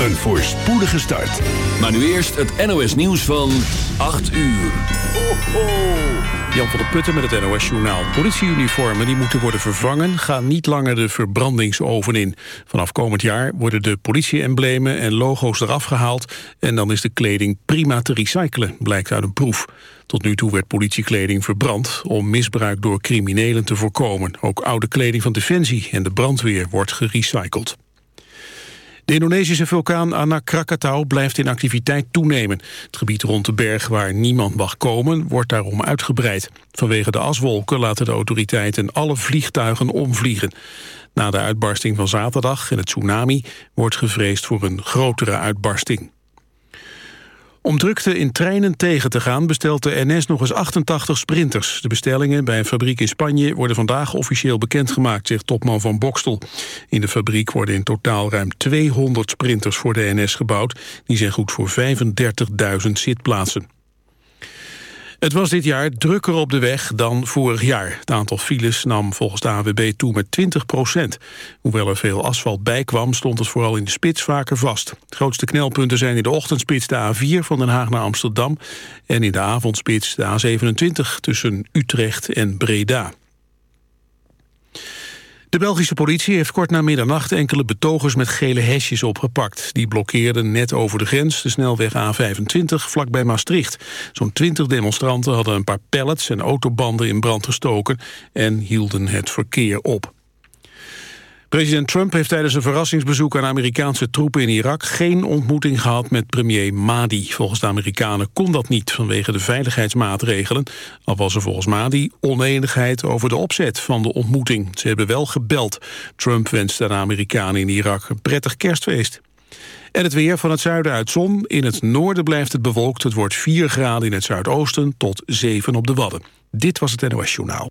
Een voorspoedige start. Maar nu eerst het NOS nieuws van 8 uur. Ho, ho. Jan van der Putten met het NOS Journaal. Politieuniformen die moeten worden vervangen... gaan niet langer de verbrandingsoven in. Vanaf komend jaar worden de politie-emblemen en logo's eraf gehaald... en dan is de kleding prima te recyclen, blijkt uit een proef. Tot nu toe werd politiekleding verbrand... om misbruik door criminelen te voorkomen. Ook oude kleding van Defensie en de brandweer wordt gerecycled. De Indonesische vulkaan Anak Krakatau blijft in activiteit toenemen. Het gebied rond de berg waar niemand mag komen wordt daarom uitgebreid. Vanwege de aswolken laten de autoriteiten alle vliegtuigen omvliegen. Na de uitbarsting van zaterdag en het tsunami wordt gevreesd voor een grotere uitbarsting. Om drukte in treinen tegen te gaan bestelt de NS nog eens 88 sprinters. De bestellingen bij een fabriek in Spanje worden vandaag officieel bekendgemaakt, zegt topman van Bokstel. In de fabriek worden in totaal ruim 200 sprinters voor de NS gebouwd. Die zijn goed voor 35.000 zitplaatsen. Het was dit jaar drukker op de weg dan vorig jaar. Het aantal files nam volgens de AWB toe met 20 procent. Hoewel er veel asfalt bij kwam, stond het vooral in de spits vaker vast. De grootste knelpunten zijn in de ochtendspits de A4 van Den Haag naar Amsterdam... en in de avondspits de A27 tussen Utrecht en Breda. De Belgische politie heeft kort na middernacht enkele betogers met gele hesjes opgepakt. Die blokkeerden net over de grens de snelweg A25 vlakbij Maastricht. Zo'n twintig demonstranten hadden een paar pallets en autobanden in brand gestoken en hielden het verkeer op. President Trump heeft tijdens een verrassingsbezoek aan Amerikaanse troepen in Irak geen ontmoeting gehad met premier Mahdi. Volgens de Amerikanen kon dat niet vanwege de veiligheidsmaatregelen. Al was er volgens Mahdi oneenigheid over de opzet van de ontmoeting. Ze hebben wel gebeld. Trump wenste de Amerikanen in Irak een prettig kerstfeest. En het weer van het zuiden uit zon. In het noorden blijft het bewolkt. Het wordt 4 graden in het zuidoosten tot 7 op de Wadden. Dit was het NOS Journaal.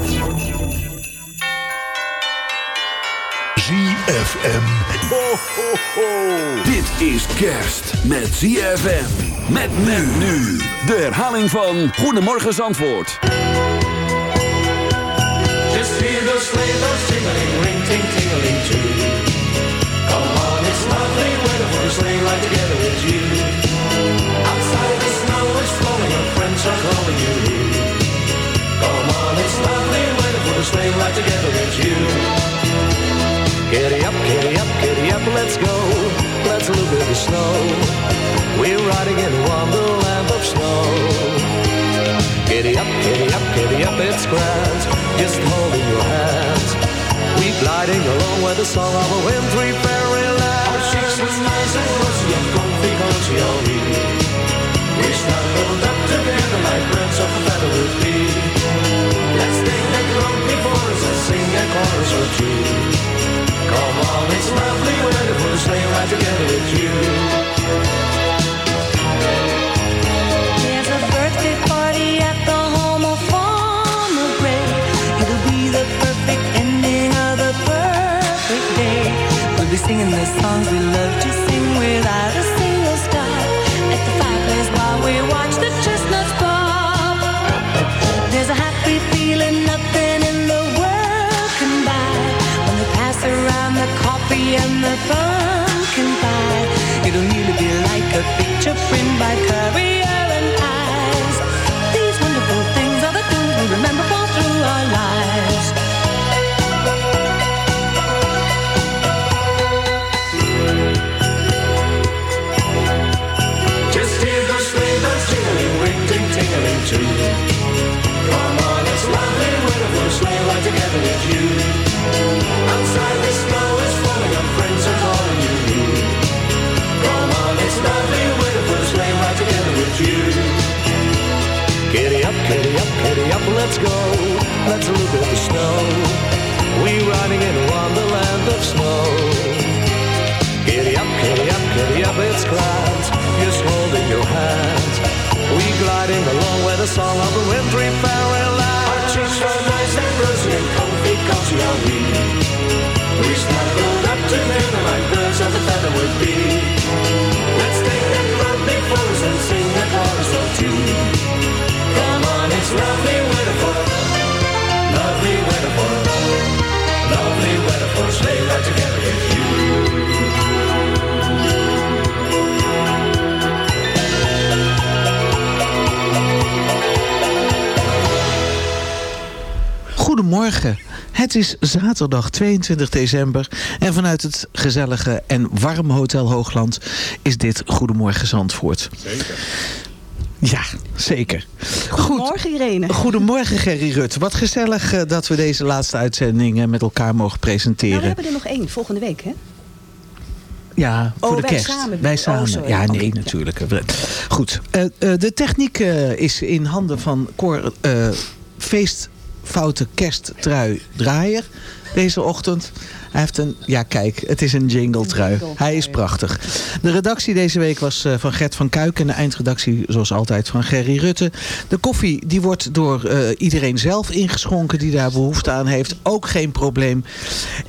ZFM. Ho, ho, ho. Dit is kerst met ZFM. Met men nu. De herhaling van Goedemorgen Zandvoort. Just hear those sleigh bells jingling, ring, ting, tingling too. Come on, it's lovely weather for a sleigh ride together with you. Outside the snow is blowing, your friends are calling you. Come on, it's lovely weather for a sleigh ride together with you. Giddy up, giddy up, giddy up, let's go. Let's look at the snow. We're riding in wonderland of snow. Giddy up, giddy up, giddy up, it's grand. Just holding your hands. We're gliding along with the song of a wintry fairyland. Our cheeks was nice and rosy and comfy, cozy are we. We snuggled up together like birds of a feather would be. Let's take that before us and sing a chorus or two. Come on, it's lovely weather for a sleigh ride together with you. friend by let's go. Let's look at the snow. We're riding in a wonderland of snow. Giddy up, giddy up, giddy up, it's grand. Just holding your hand. We gliding along with the song of the wintry fairyland. Our cheeks are nice and rosy and comfy, cozy are we. We snuggled up to together like birds of a feather would be. Let's take that road before and sing a chorus or two. Come on, it's lovely Goedemorgen. Het is zaterdag 22 december en vanuit het gezellige en warme Hotel Hoogland is dit Goedemorgen Zandvoort. Zeker. Ja, zeker. Goedemorgen Irene. Goedemorgen Gerry Rut. Wat gezellig eh, dat we deze laatste uitzending eh, met elkaar mogen presenteren. Nou, we hebben er nog één volgende week, hè? Ja, voor Oh, de wij kerst. samen. Wij Oh, samen. ja, Oké, nee, natuurlijk. Goed. Eh, eh, de techniek is in handen van Cor eh Feestfoute Kersttrui Draaier deze ochtend. Hij heeft een, ja kijk, het is een jingle trui. Hij is prachtig. De redactie deze week was eh, van Gert van Kuik en de eindredactie zoals altijd van Gerry Rutte. De koffie die wordt door eh, iedereen zelf ingeschonken die daar behoefte aan heeft. Ook geen probleem.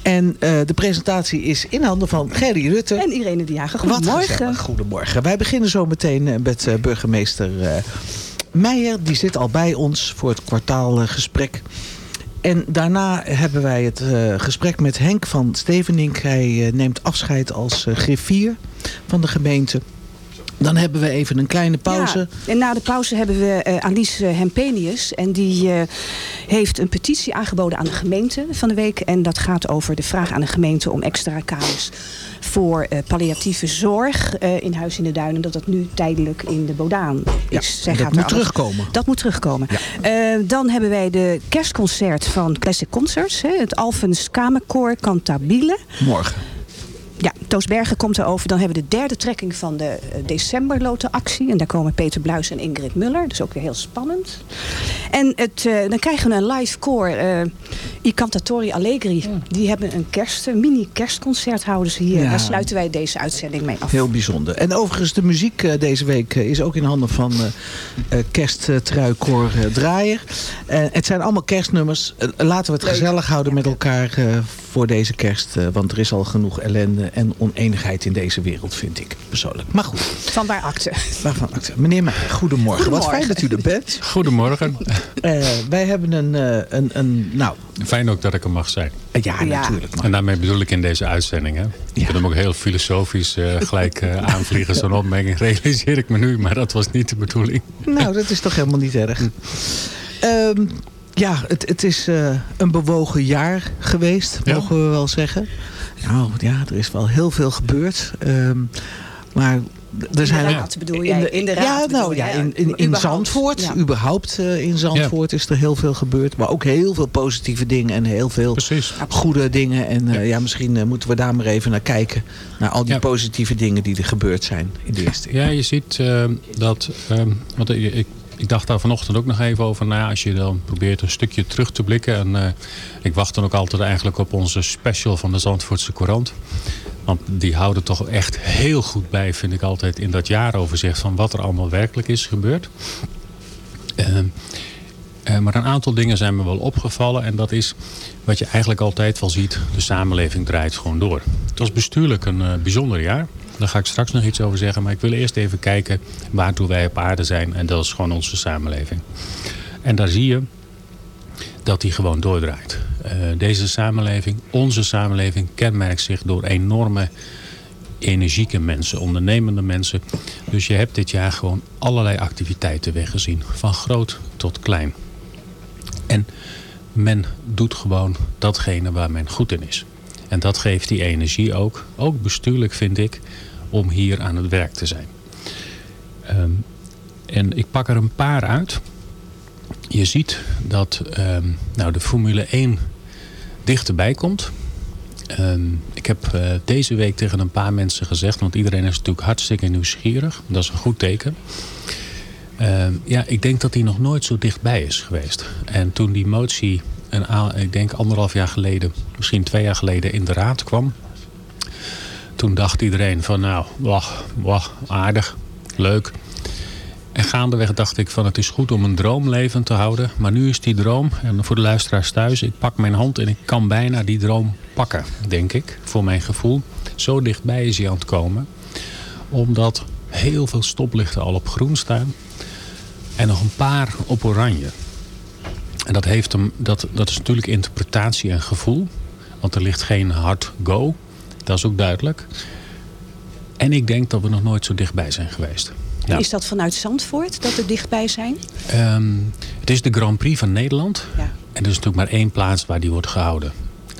En eh, de presentatie is in handen van Gerry Rutte. En Irene de Jager. Wat Goedemorgen. gezellig. Goedemorgen. Wij beginnen zo meteen met burgemeester Meijer. Die zit al bij ons voor het kwartaalgesprek. En daarna hebben wij het eh, gesprek met Henk van Stevenink. Hij eh, neemt afscheid als eh, griffier van de gemeente. Dan hebben we even een kleine pauze. Ja, en na de pauze hebben we eh, Alice Hempenius. En die eh, heeft een petitie aangeboden aan de gemeente van de week. En dat gaat over de vraag aan de gemeente om extra kamers voor eh, palliatieve zorg eh, in Huis in de Duinen. Dat dat nu tijdelijk in de Bodaan Ja, is. dat moet terugkomen. Dat moet terugkomen. Eh, dan hebben wij de kerstconcert van Classic Concerts. Hè, het Alphens Kamerkoor Cantabile. Morgen. Ja, Toos Bergen komt erover. Dan hebben we de derde trekking van de eh, decemberlotenactie. En daar komen Peter Bluis en Ingrid Muller. Dus ook weer heel spannend. En het, eh, dan krijgen we een live koor. eh I Cantatori Allegri. Die hebben een kerst, een mini kerstconcert houden ze hier. Ja. Daar sluiten wij deze uitzending mee af. Heel bijzonder. En overigens, de muziek eh, deze week is ook in handen van kersttruikor eh, Draaier. Het zijn allemaal kerstnummers. Laten we het gezellig houden met elkaar eh, voor deze kerst. eh, want er is al genoeg ellende en oneenigheid in deze wereld, vind ik persoonlijk. Maar goed, Van waar akte. waarvan acte. Meneer Meijer, goedemorgen. Wat fijn dat u er bent. Goedemorgen. Eh, wij hebben een, eh, een, een nou, Fijn ook dat ik er mag zijn. ja, Ja. natuurlijk. En daarmee bedoel ik in deze uitzending. Hè? Je kunt hem ook heel filosofisch eh, gelijk aanvliegen. Zo'n opmerking realiseer ik me nu. Maar dat was niet de bedoeling. Nou, dat is toch helemaal niet erg. Ehm, Ja, het, het is eh, een bewogen jaar geweest, Ja. mogen we wel zeggen. Nou ja, er is wel heel veel gebeurd. Ehm, maar er zijn ook- raad bedoel jij? In de raad Ja, nou ja, in, in, in Überhaupt, Zandvoort. ja. Überhaupt eh, in Zandvoort is er heel veel gebeurd. Maar ook heel veel positieve dingen en heel veel goede dingen. En eh, ja. misschien moeten we daar maar even naar kijken. Naar al die Ja. positieve dingen die er gebeurd zijn in de eerste Ja, je ziet dat... ehm, want ik, ik, dacht daar vanochtend ook nog even over na. Als je dan probeert een stukje terug te blikken. En eh, ik wacht dan ook altijd eigenlijk op onze special van de Zandvoortse Courant. Want die houden toch echt heel goed bij, vind ik altijd, in dat jaaroverzicht van wat er allemaal werkelijk is gebeurd. Eh, maar een aantal dingen zijn me wel opgevallen. En dat is wat je eigenlijk altijd wel ziet. De samenleving draait gewoon door. Het was bestuurlijk een eh, bijzonder jaar. Daar ga ik straks nog iets over zeggen. Maar ik wil eerst even kijken waartoe wij op aarde zijn. En dat is gewoon onze samenleving. En daar zie je dat die gewoon doordraait. Eh, deze samenleving, onze samenleving, kenmerkt zich door enorme energieke mensen, ondernemende mensen. Dus je hebt dit jaar gewoon allerlei activiteiten weggezien. Van groot tot klein. En men doet gewoon datgene waar men goed in is. En dat geeft die energie ook, ook bestuurlijk vind ik, om hier aan het werk te zijn. Ehm, en ik pak er een paar uit. Je ziet dat ehm, nou, de Formule 1 dichterbij komt. Ehm, ik heb eh, deze week tegen een paar mensen gezegd, want iedereen is natuurlijk hartstikke nieuwsgierig. Dat is een goed teken. Ja, ik denk dat hij nog nooit zo dichtbij is geweest. En toen die motie, een, ik denk anderhalf jaar geleden, misschien twee jaar geleden in de raad kwam. Toen dacht iedereen van nou, wach, wach, aardig, leuk. En gaandeweg dacht ik van het is goed om een droom levend te houden. Maar nu is die droom, en voor de luisteraars thuis, ik pak mijn hand en ik kan bijna die droom pakken, denk ik, voor mijn gevoel. Zo dichtbij is hij aan het komen. Omdat heel veel stoplichten al op groen staan. En nog een paar op oranje. En dat, heeft hem, dat, dat is natuurlijk interpretatie en gevoel. Want er ligt geen hard go. Dat is ook duidelijk. En ik denk dat we nog nooit zo dichtbij zijn geweest. Is dat vanuit Zandvoort dat we dichtbij zijn? Ehm, het is de Grand Prix van Nederland. Ja. En er is natuurlijk maar één plaats waar die wordt gehouden.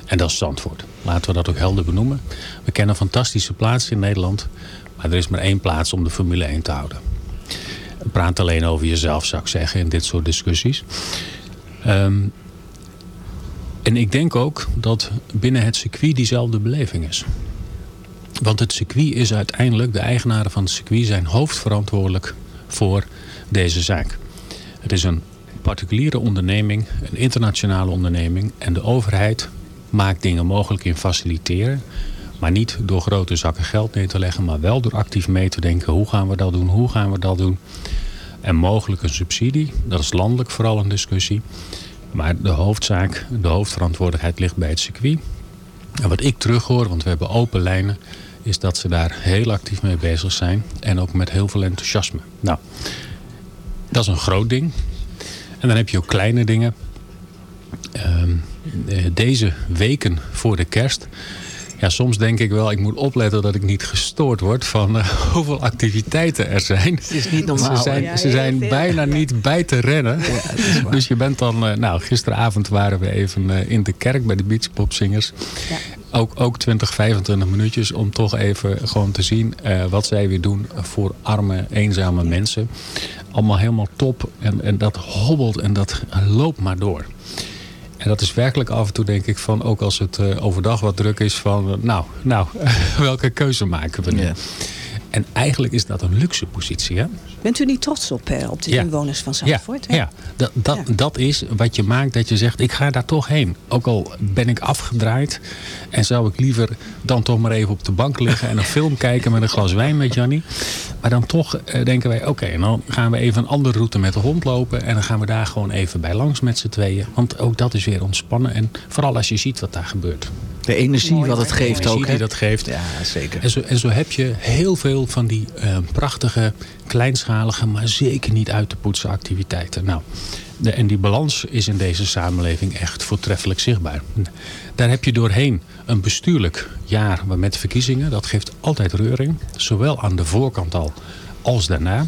En dat is Zandvoort. Laten we dat ook helder benoemen. We kennen fantastische plaatsen in Nederland. Maar er is maar één plaats om de Formule 1 te houden. Praat alleen over jezelf, zou ik zeggen, in dit soort discussies. Ehm, en ik denk ook dat binnen het circuit diezelfde beleving is. Want het circuit is uiteindelijk, de eigenaren van het circuit zijn hoofdverantwoordelijk voor deze zaak. Het is een particuliere onderneming, een internationale onderneming. En de overheid maakt dingen mogelijk in faciliteren. Maar niet door grote zakken geld neer te leggen, maar wel door actief mee te denken. Hoe gaan we dat doen? Hoe gaan we dat doen? En mogelijk een subsidie. Dat is landelijk vooral een discussie. Maar de hoofdzaak, de hoofdverantwoordelijkheid ligt bij het circuit. En wat ik terughoor, want we hebben open lijnen, is dat ze daar heel actief mee bezig zijn. En ook met heel veel enthousiasme. Nou, dat is een groot ding. En dan heb je ook kleine dingen. Ehm, eh, deze weken voor de kerst. Ja, soms denk ik wel, ik moet opletten dat ik niet gestoord word van eh, hoeveel activiteiten er zijn. Het is niet normaal. Ze zijn, ze zijn bijna niet bij te rennen. dus je bent dan, eh, nou, gisteravond waren we even eh, in de kerk bij de beachpopzingers. Ook, ook 20, 25 minuutjes om toch even gewoon te zien wat zij weer doen voor arme, eenzame mensen. Allemaal helemaal top. En, en dat hobbelt en dat loopt maar door. En dat is werkelijk af en toe denk ik van, ook als het eh, overdag wat druk is, van eh, nou, nou welke keuze maken we nu? En eigenlijk is dat een luxe positie. Hè? Bent u niet trots op, eh, op de Ja. inwoners van Zandvoort? Ja, ja. Dat, dat, dat is wat je maakt dat je zegt, ik ga daar toch heen. Ook al ben ik afgedraaid en zou ik liever dan toch maar even op de bank liggen en een film kijken met een glas wijn met Jannie. Maar dan toch eh, denken wij, oké, dan gaan we even een andere route met de hond lopen. En dan gaan we daar gewoon even bij langs met z'n tweeën. Want ook dat is weer ontspannen. En vooral als je ziet wat daar gebeurt. De energie wat het geeft energie ook. die hè? dat geeft. Ja, zeker. En zo, en zo heb je heel veel van die eh, prachtige, kleinschalige, maar zeker niet uit te poetsen activiteiten. Nou, de, en die balans is in deze samenleving echt voortreffelijk zichtbaar. Daar heb je doorheen een bestuurlijk jaar met verkiezingen. Dat geeft altijd reuring. Zowel aan de voorkant al als daarna.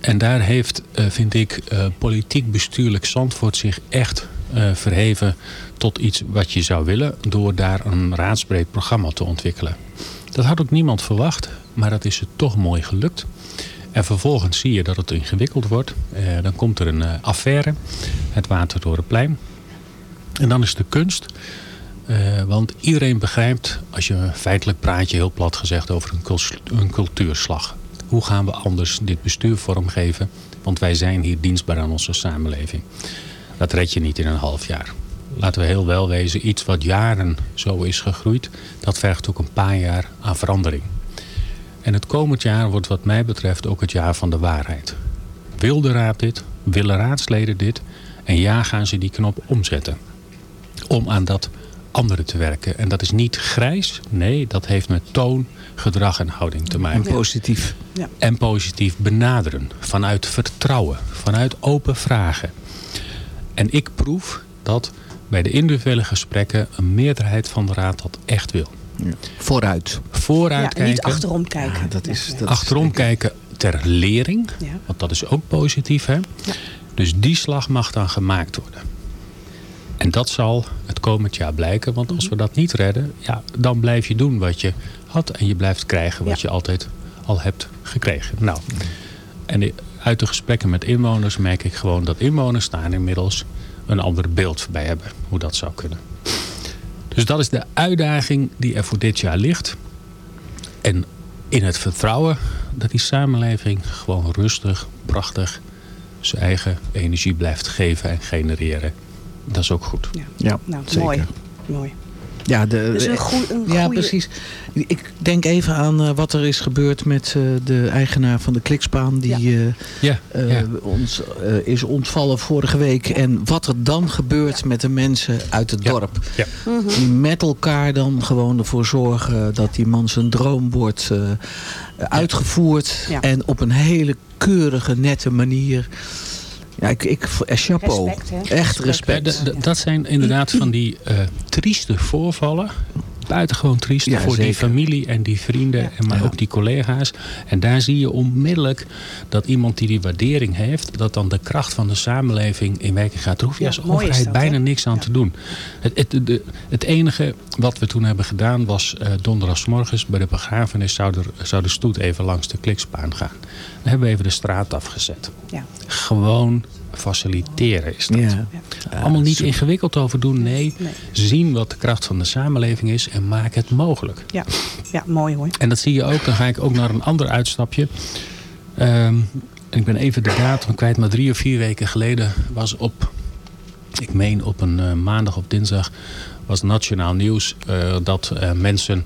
En daar heeft, eh, vind ik, eh, politiek bestuurlijk Zandvoort zich echt verheven tot iets wat je zou willen door daar een raadsbreed programma te ontwikkelen. Dat had ook niemand verwacht, maar dat is het toch mooi gelukt. En vervolgens zie je dat het ingewikkeld wordt. Eh, dan komt er een eh, affaire, het Watertorenplein. En dan is de kunst, eh, want iedereen begrijpt, als je feitelijk praat je heel plat gezegd over een, een cultuurslag. Hoe gaan we anders dit bestuur vormgeven? Want wij zijn hier dienstbaar aan onze samenleving. Dat red je niet in een half jaar. Laten we heel wel wezen, iets wat jaren zo is gegroeid, dat vergt ook een paar jaar aan verandering. En het komend jaar wordt wat mij betreft ook het jaar van de waarheid. Wil de raad dit? Willen raadsleden dit? En ja, gaan ze die knop omzetten. Om aan dat andere te werken. En dat is niet grijs. Nee, dat heeft met toon, gedrag en houding te maken. En positief. Ja. En positief benaderen. Vanuit vertrouwen. Vanuit open vragen. En ik proef dat bij de individuele gesprekken een meerderheid van de raad dat echt wil. Vooruit. Vooruit Ja, en niet kijken. achterom kijken. Ja, dat is, Ja. dat Achterom kijken ter lering. Ja. Want dat is ook positief. Hè? Dus die slag mag dan gemaakt worden. En dat zal het komend jaar blijken. Want als we dat niet redden, ja, dan blijf je doen wat je had. En je blijft krijgen wat Ja. je altijd al hebt gekregen. Nou, en uit de gesprekken met inwoners merk ik gewoon dat inwoners daar inmiddels een ander beeld bij hebben. Hoe dat zou kunnen. Dus dat is de uitdaging die er voor dit jaar ligt. En in het vertrouwen dat die samenleving gewoon rustig, prachtig zijn eigen energie blijft geven en genereren. Dat is ook goed. Ja. Ja, Nou, zeker. mooi. Mooi. Ja, de, Dus een goe- een ja goeie- precies. Ik denk even aan eh, wat er is gebeurd met eh, de eigenaar van de Klikspaan. Die eh, Ja, eh, ja. ons eh, is ontvallen vorige week. En wat er dan gebeurt met de mensen uit het Ja. dorp. Ja. Die met elkaar dan gewoon ervoor zorgen dat die man zijn droom wordt eh, uitgevoerd. Ja. En op een hele keurige, nette manier. Ja, ik, ik, eh, chapeau. Respect, hè? Echt respect. dat zijn inderdaad van die eh, trieste voorvallen. Buitengewoon triest Ja, voor die familie en die vrienden, Ja. en maar Ja. ook die collega's. En daar zie je onmiddellijk dat iemand die die waardering heeft, dat dan de kracht van de samenleving in werking gaat. Daar hoef je Ja, als overheid dat, bijna niks aan Ja. te doen. Het, het, de, het enige wat we toen hebben gedaan was eh donderdagsmorgens bij de begrafenis zou, er, zou de stoet even langs de klikspaan gaan. Hebben we even de straat afgezet. Ja. Gewoon faciliteren is dat. Ja. Allemaal niet ingewikkeld over doen. Nee, Nee. zien wat de kracht van de samenleving is en maak het mogelijk. Ja. ja, mooi hoor. En dat zie je ook. Dan ga ik ook naar een ander uitstapje. Ehm, ik ben even de datum kwijt, maar drie of vier weken geleden was op, ik meen op een eh, maandag of dinsdag, was nationaal nieuws eh, dat eh, mensen,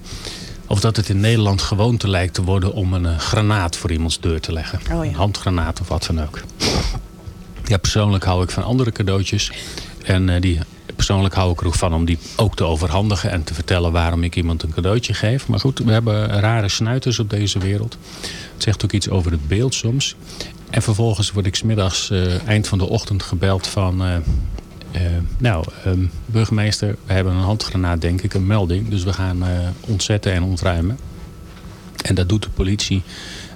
of dat het in Nederland gewoonte lijkt te worden om een eh, granaat voor iemands deur te leggen. Oh ja. Een handgranaat of wat dan ook. Ja, persoonlijk hou ik van andere cadeautjes. En eh, die, persoonlijk hou ik er ook van om die ook te overhandigen en te vertellen waarom ik iemand een cadeautje geef. Maar goed, we hebben rare snuiters op deze wereld. Het zegt ook iets over het beeld soms. En vervolgens word ik smiddags eh, eind van de ochtend gebeld van... eh, nou, ehm, burgemeester, we hebben een handgranaat, denk ik, een melding. Dus we gaan eh, ontzetten en ontruimen. En dat doet de politie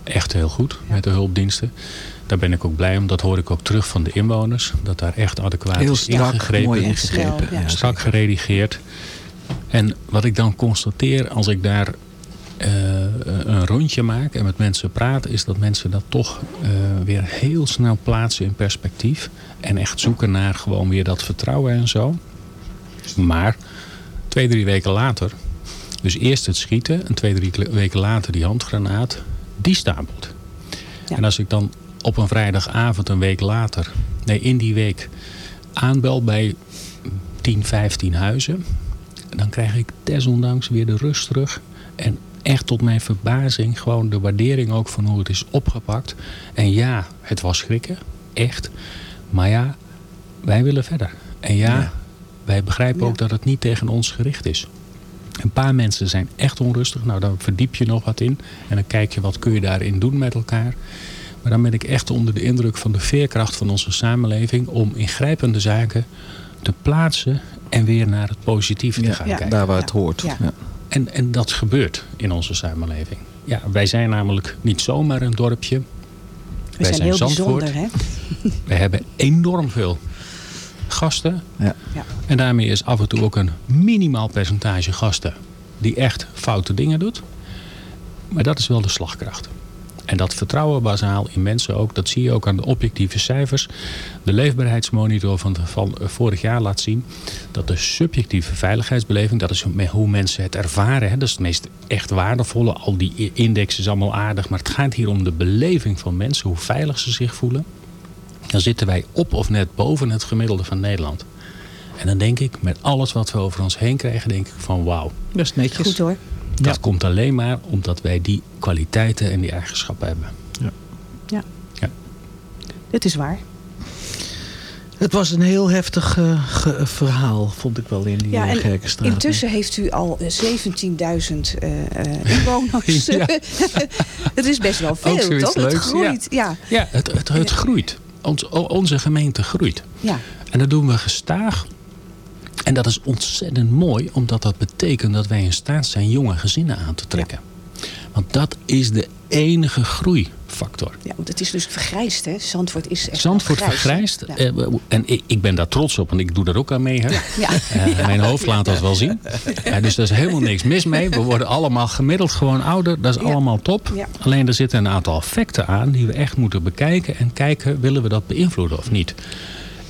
echt heel goed met de hulpdiensten. Daar ben ik ook blij om. Dat hoor ik ook terug van de inwoners. Dat daar echt adequaat Heel is strak, ingegrepen. mooi En ingegrepen. ja. strak geredigeerd. En wat ik dan constateer als ik daar eh, een rondje maak en met mensen praat... is dat mensen dat toch eh, weer heel snel plaatsen in perspectief. En echt zoeken naar gewoon weer dat vertrouwen en zo. Maar twee, drie weken later... dus eerst het schieten en twee, drie weken later die handgranaat... die stapelt. Ja. En als ik dan op een vrijdagavond een week later... nee, in die week aanbel bij 10, 15 huizen... dan krijg ik desondanks weer de rust terug. En echt tot mijn verbazing gewoon de waardering ook van hoe het is opgepakt. En ja, het was schrikken, echt. Maar ja, wij willen verder. En ja, Ja. wij begrijpen Ja. ook dat het niet tegen ons gericht is. Een paar mensen zijn echt onrustig. Nou, dan verdiep je nog wat in. En dan kijk je wat kun je daarin doen met elkaar. Maar dan ben ik echt onder de indruk van de veerkracht van onze samenleving... om ingrijpende zaken te plaatsen en weer naar het positieve te gaan ja. kijken. Daar waar het Ja. hoort. Ja. En, en dat gebeurt in onze samenleving. Ja, wij zijn namelijk niet zomaar een dorpje. We zijn heel Zandvoort. bijzonder, hè? We hebben enorm veel gasten. Ja. Ja. En daarmee is af en toe ook een minimaal percentage gasten die echt foute dingen doet. Maar dat is wel de slagkracht. En dat vertrouwen bazaal in mensen ook, dat zie je ook aan de objectieve cijfers. De leefbaarheidsmonitor van, van vorig jaar laat zien dat de subjectieve veiligheidsbeleving, dat is hoe mensen het ervaren, hè, dat is het meest echt waardevolle. Al die index is allemaal aardig, maar het gaat hier om de beleving van mensen, hoe veilig ze zich voelen. Dan zitten wij op of net boven het gemiddelde van Nederland. En dan denk ik, met alles wat we over ons heen krijgen, denk ik van wauw. Dat is netjes. Goed hoor. Dat komt alleen maar omdat wij die kwaliteiten en die eigenschappen hebben. Dit is waar. Het was een heel heftig eh, ge- verhaal, vond ik wel in die Ja, ja, Gerkenstraat. intussen heeft u al eh, 17.000 eh, eh, inwoners. Ja. het is best wel veel, toch? Het leuks, groeit. Ja. Ja, het, het, het groeit. Ons, onze gemeente groeit. Ja. En dat doen we gestaag. En dat is ontzettend mooi, omdat dat betekent dat wij in staat zijn jonge gezinnen aan te trekken. Want dat is de enige groeifactor. ja, want het is dus vergrijsd, hè? Zandvoort is echt Zandvoort vergrijst. Ja. eh, En ik, ik ben daar trots op, want ik doe daar ook aan mee. Hè? Ja. Eh, mijn hoofd laat dat wel zien. Ja, dus daar is helemaal niks mis mee. We worden allemaal gemiddeld gewoon ouder. Dat is allemaal top. Alleen er zitten een aantal effecten aan die we echt moeten bekijken. En kijken, willen we dat beïnvloeden of niet?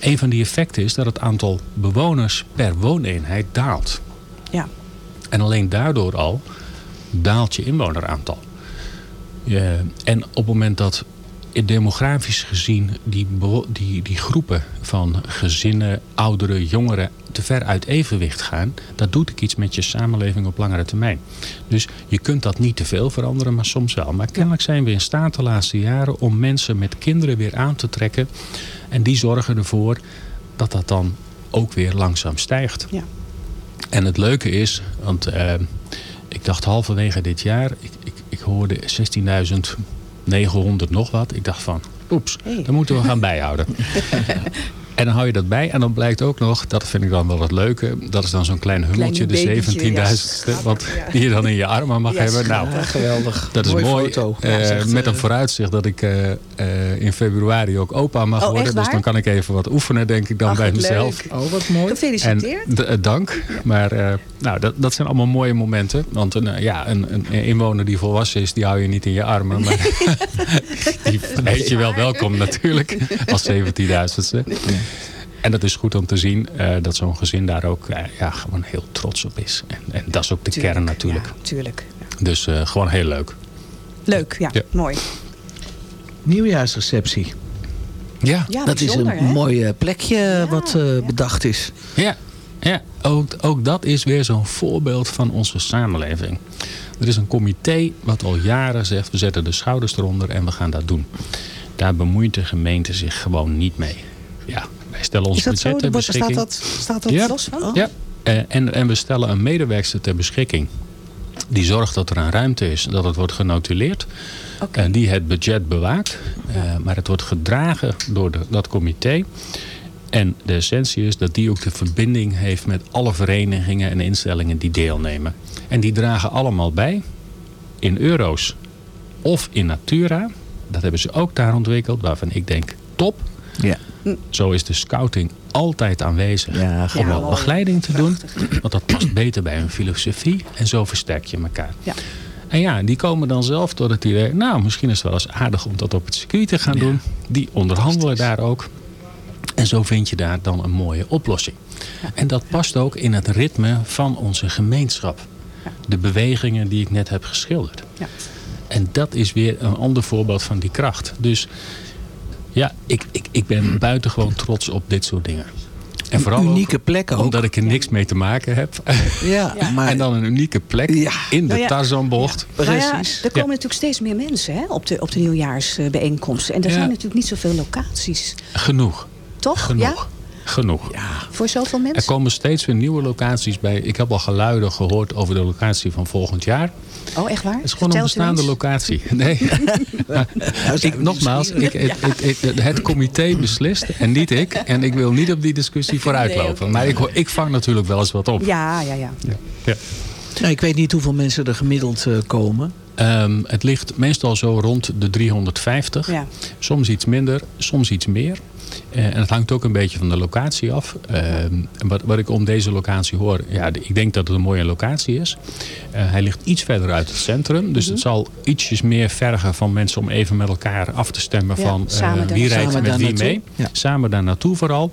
Een van die effecten is dat het aantal bewoners per wooneenheid daalt. Ja. En alleen daardoor al daalt je inwoneraantal. Je- en op het moment dat demografisch gezien die, die, die groepen van gezinnen, ouderen, jongeren te ver uit evenwicht gaan, dat doet ook iets met je samenleving op langere termijn. Dus je kunt dat niet te veel veranderen, maar soms wel. Maar kennelijk zijn we in staat de laatste jaren om mensen met kinderen weer aan te trekken. En die zorgen ervoor dat dat dan ook weer langzaam stijgt. Ja. En het leuke is, want eh, ik dacht halverwege dit jaar, ik, ik, ik hoorde 16.900 nog wat. Ik dacht van, oeps, Hey. dat moeten we gaan bijhouden. En dan hou je dat bij. En dan blijkt ook nog, dat vind ik dan wel het leuke. Dat is dan zo'n klein hummeltje, de babytje, 17.000ste. ja. Wat Ja. die je dan in je armen mag Ja, hebben. Nou, Ja, geweldig. dat is Mooie mooi. foto. Eh, echt, met een eh, vooruitzicht dat ik eh, eh, in februari ook opa mag Oh, echt worden. Dus dan kan ik even wat oefenen, denk ik dan Ach, bij mezelf. leuk. Oh, wat mooi. Gefeliciteerd. dank. Maar eh, nou, dat, dat zijn allemaal mooie momenten. Want een, ja, een, een inwoner die volwassen is, die hou je niet in je armen. Maar die heet je wel welkom natuurlijk. Als 17.000ste. En dat is goed om te zien eh, dat zo'n gezin daar ook eh, ja, gewoon heel trots op is. En, en dat is ook de Tuurlijk, kern natuurlijk. Ja, tuurlijk. Dus eh, gewoon heel leuk. Leuk, ja. Ja. Mooi. Nieuwjaarsreceptie. Ja, Ja, dat is een hè? mooi plekje wat eh, bedacht is. Ja, ja ook, ook dat is weer zo'n voorbeeld van onze samenleving. Er is een comité wat al jaren zegt, we zetten de schouders eronder en we gaan dat doen. Daar bemoeit de gemeente zich gewoon niet mee. Ja, wij stellen ons zo? budget ter Wordt- Staat beschikking. dat, staat dat Ja. los van? Ja, eh, en, en we stellen een medewerkster ter beschikking. Die zorgt dat er een ruimte is, dat het wordt genotuleerd. Oké. En die het budget bewaakt. Eh, maar het wordt gedragen door de, dat comité. En de essentie is dat die ook de verbinding heeft met alle verenigingen en instellingen die deelnemen. En die dragen allemaal bij in euro's of in natura. Dat hebben ze ook daar ontwikkeld, waarvan ik denk top. Ja. Zo is de scouting altijd aanwezig Ja, om wel mooi. begeleiding te doen. Want dat past beter bij hun filosofie. En zo versterk je elkaar. Ja. En ja, die komen dan zelf tot het idee... nou, misschien is het wel eens aardig om dat op het circuit te gaan doen. Die onderhandelen daar ook. En zo vind je daar dan een mooie oplossing. En dat past ook in het ritme van onze gemeenschap. De bewegingen die ik net heb geschilderd. Ja. En dat is weer een ander voorbeeld van die kracht. Dus ja, ik, ik, ik ben buitengewoon trots op dit soort dingen. En vooral unieke plek ook. omdat ik er niks mee te maken heb. Ja, maar En dan een unieke plek Ja. in de Nou ja. Tarzanbocht. Nou ja, precies. er komen natuurlijk steeds meer mensen hè, op de, op de nieuwjaarsbijeenkomsten. En er Ja. zijn natuurlijk niet zoveel locaties. Genoeg. Toch? Genoeg. Ja? Genoeg. Voor zoveel mensen? Er komen steeds weer nieuwe locaties bij. Ik heb al geluiden gehoord over de locatie van volgend jaar. Oh, echt waar? Het is gewoon een Vertelt bestaande locatie. Nee. ik, nogmaals, ik, het, het, het, het comité beslist en niet ik. En ik wil niet op die discussie vooruitlopen. Maar ik, hoor- ik vang natuurlijk wel eens wat op. Ja, ja, ja. Ja. Nou, ik weet niet hoeveel mensen er gemiddeld eh, komen. Ehm, het ligt meestal zo rond de 350. Ja. Soms iets minder, soms iets meer. Eh, en het hangt ook een beetje van de locatie af. En wat, wat ik om deze locatie hoor, ja, ik denk dat het een mooie locatie is. Eh, hij ligt iets verder uit het centrum. Dus het zal ietsjes meer vergen van mensen om even met elkaar af te stemmen van eh, wie rijdt met wie mee. Ja. Samen daar naartoe vooral.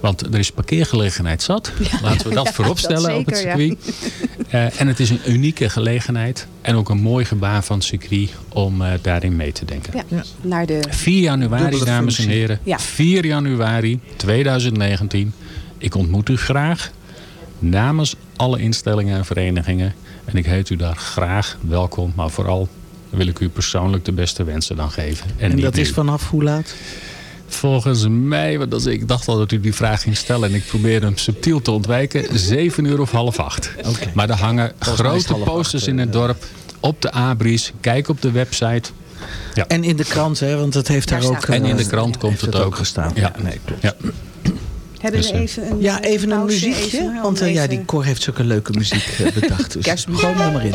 Want er is parkeergelegenheid zat. Laten we dat Ja, voorop dat stellen op het circuit. Eh, en het is een unieke gelegenheid. En ook een mooi gebaar van het circuit om eh, daarin mee te denken. Ja, naar de... 4 januari, dames en heren. Ja. 4 januari 2019. Ik ontmoet u graag namens alle instellingen en verenigingen. En ik heet u daar graag welkom. Maar vooral wil ik u persoonlijk de beste wensen dan geven. En, dat is vanaf hoe laat? Volgens mij, want dat is- ik dacht al dat u die vraag ging stellen... en ik probeerde hem subtiel te ontwijken, 7 uur of half acht. Oké. Maar er hangen Volgens grote posters acht, in het eh. dorp... op de abris, kijk op de website. En in de krant, hè, want het heeft daar, Daar ook... En in de eh, krant komt het het ook. gestaan. Ja. nee, klopt. Ja. Hebben Dus, we eh, even een Ja, even een muziekje. even, want eh, ja, die Cor heeft zulke leuke muziek eh, bedacht. Dus Kerstmuziek. gewoon er maar in.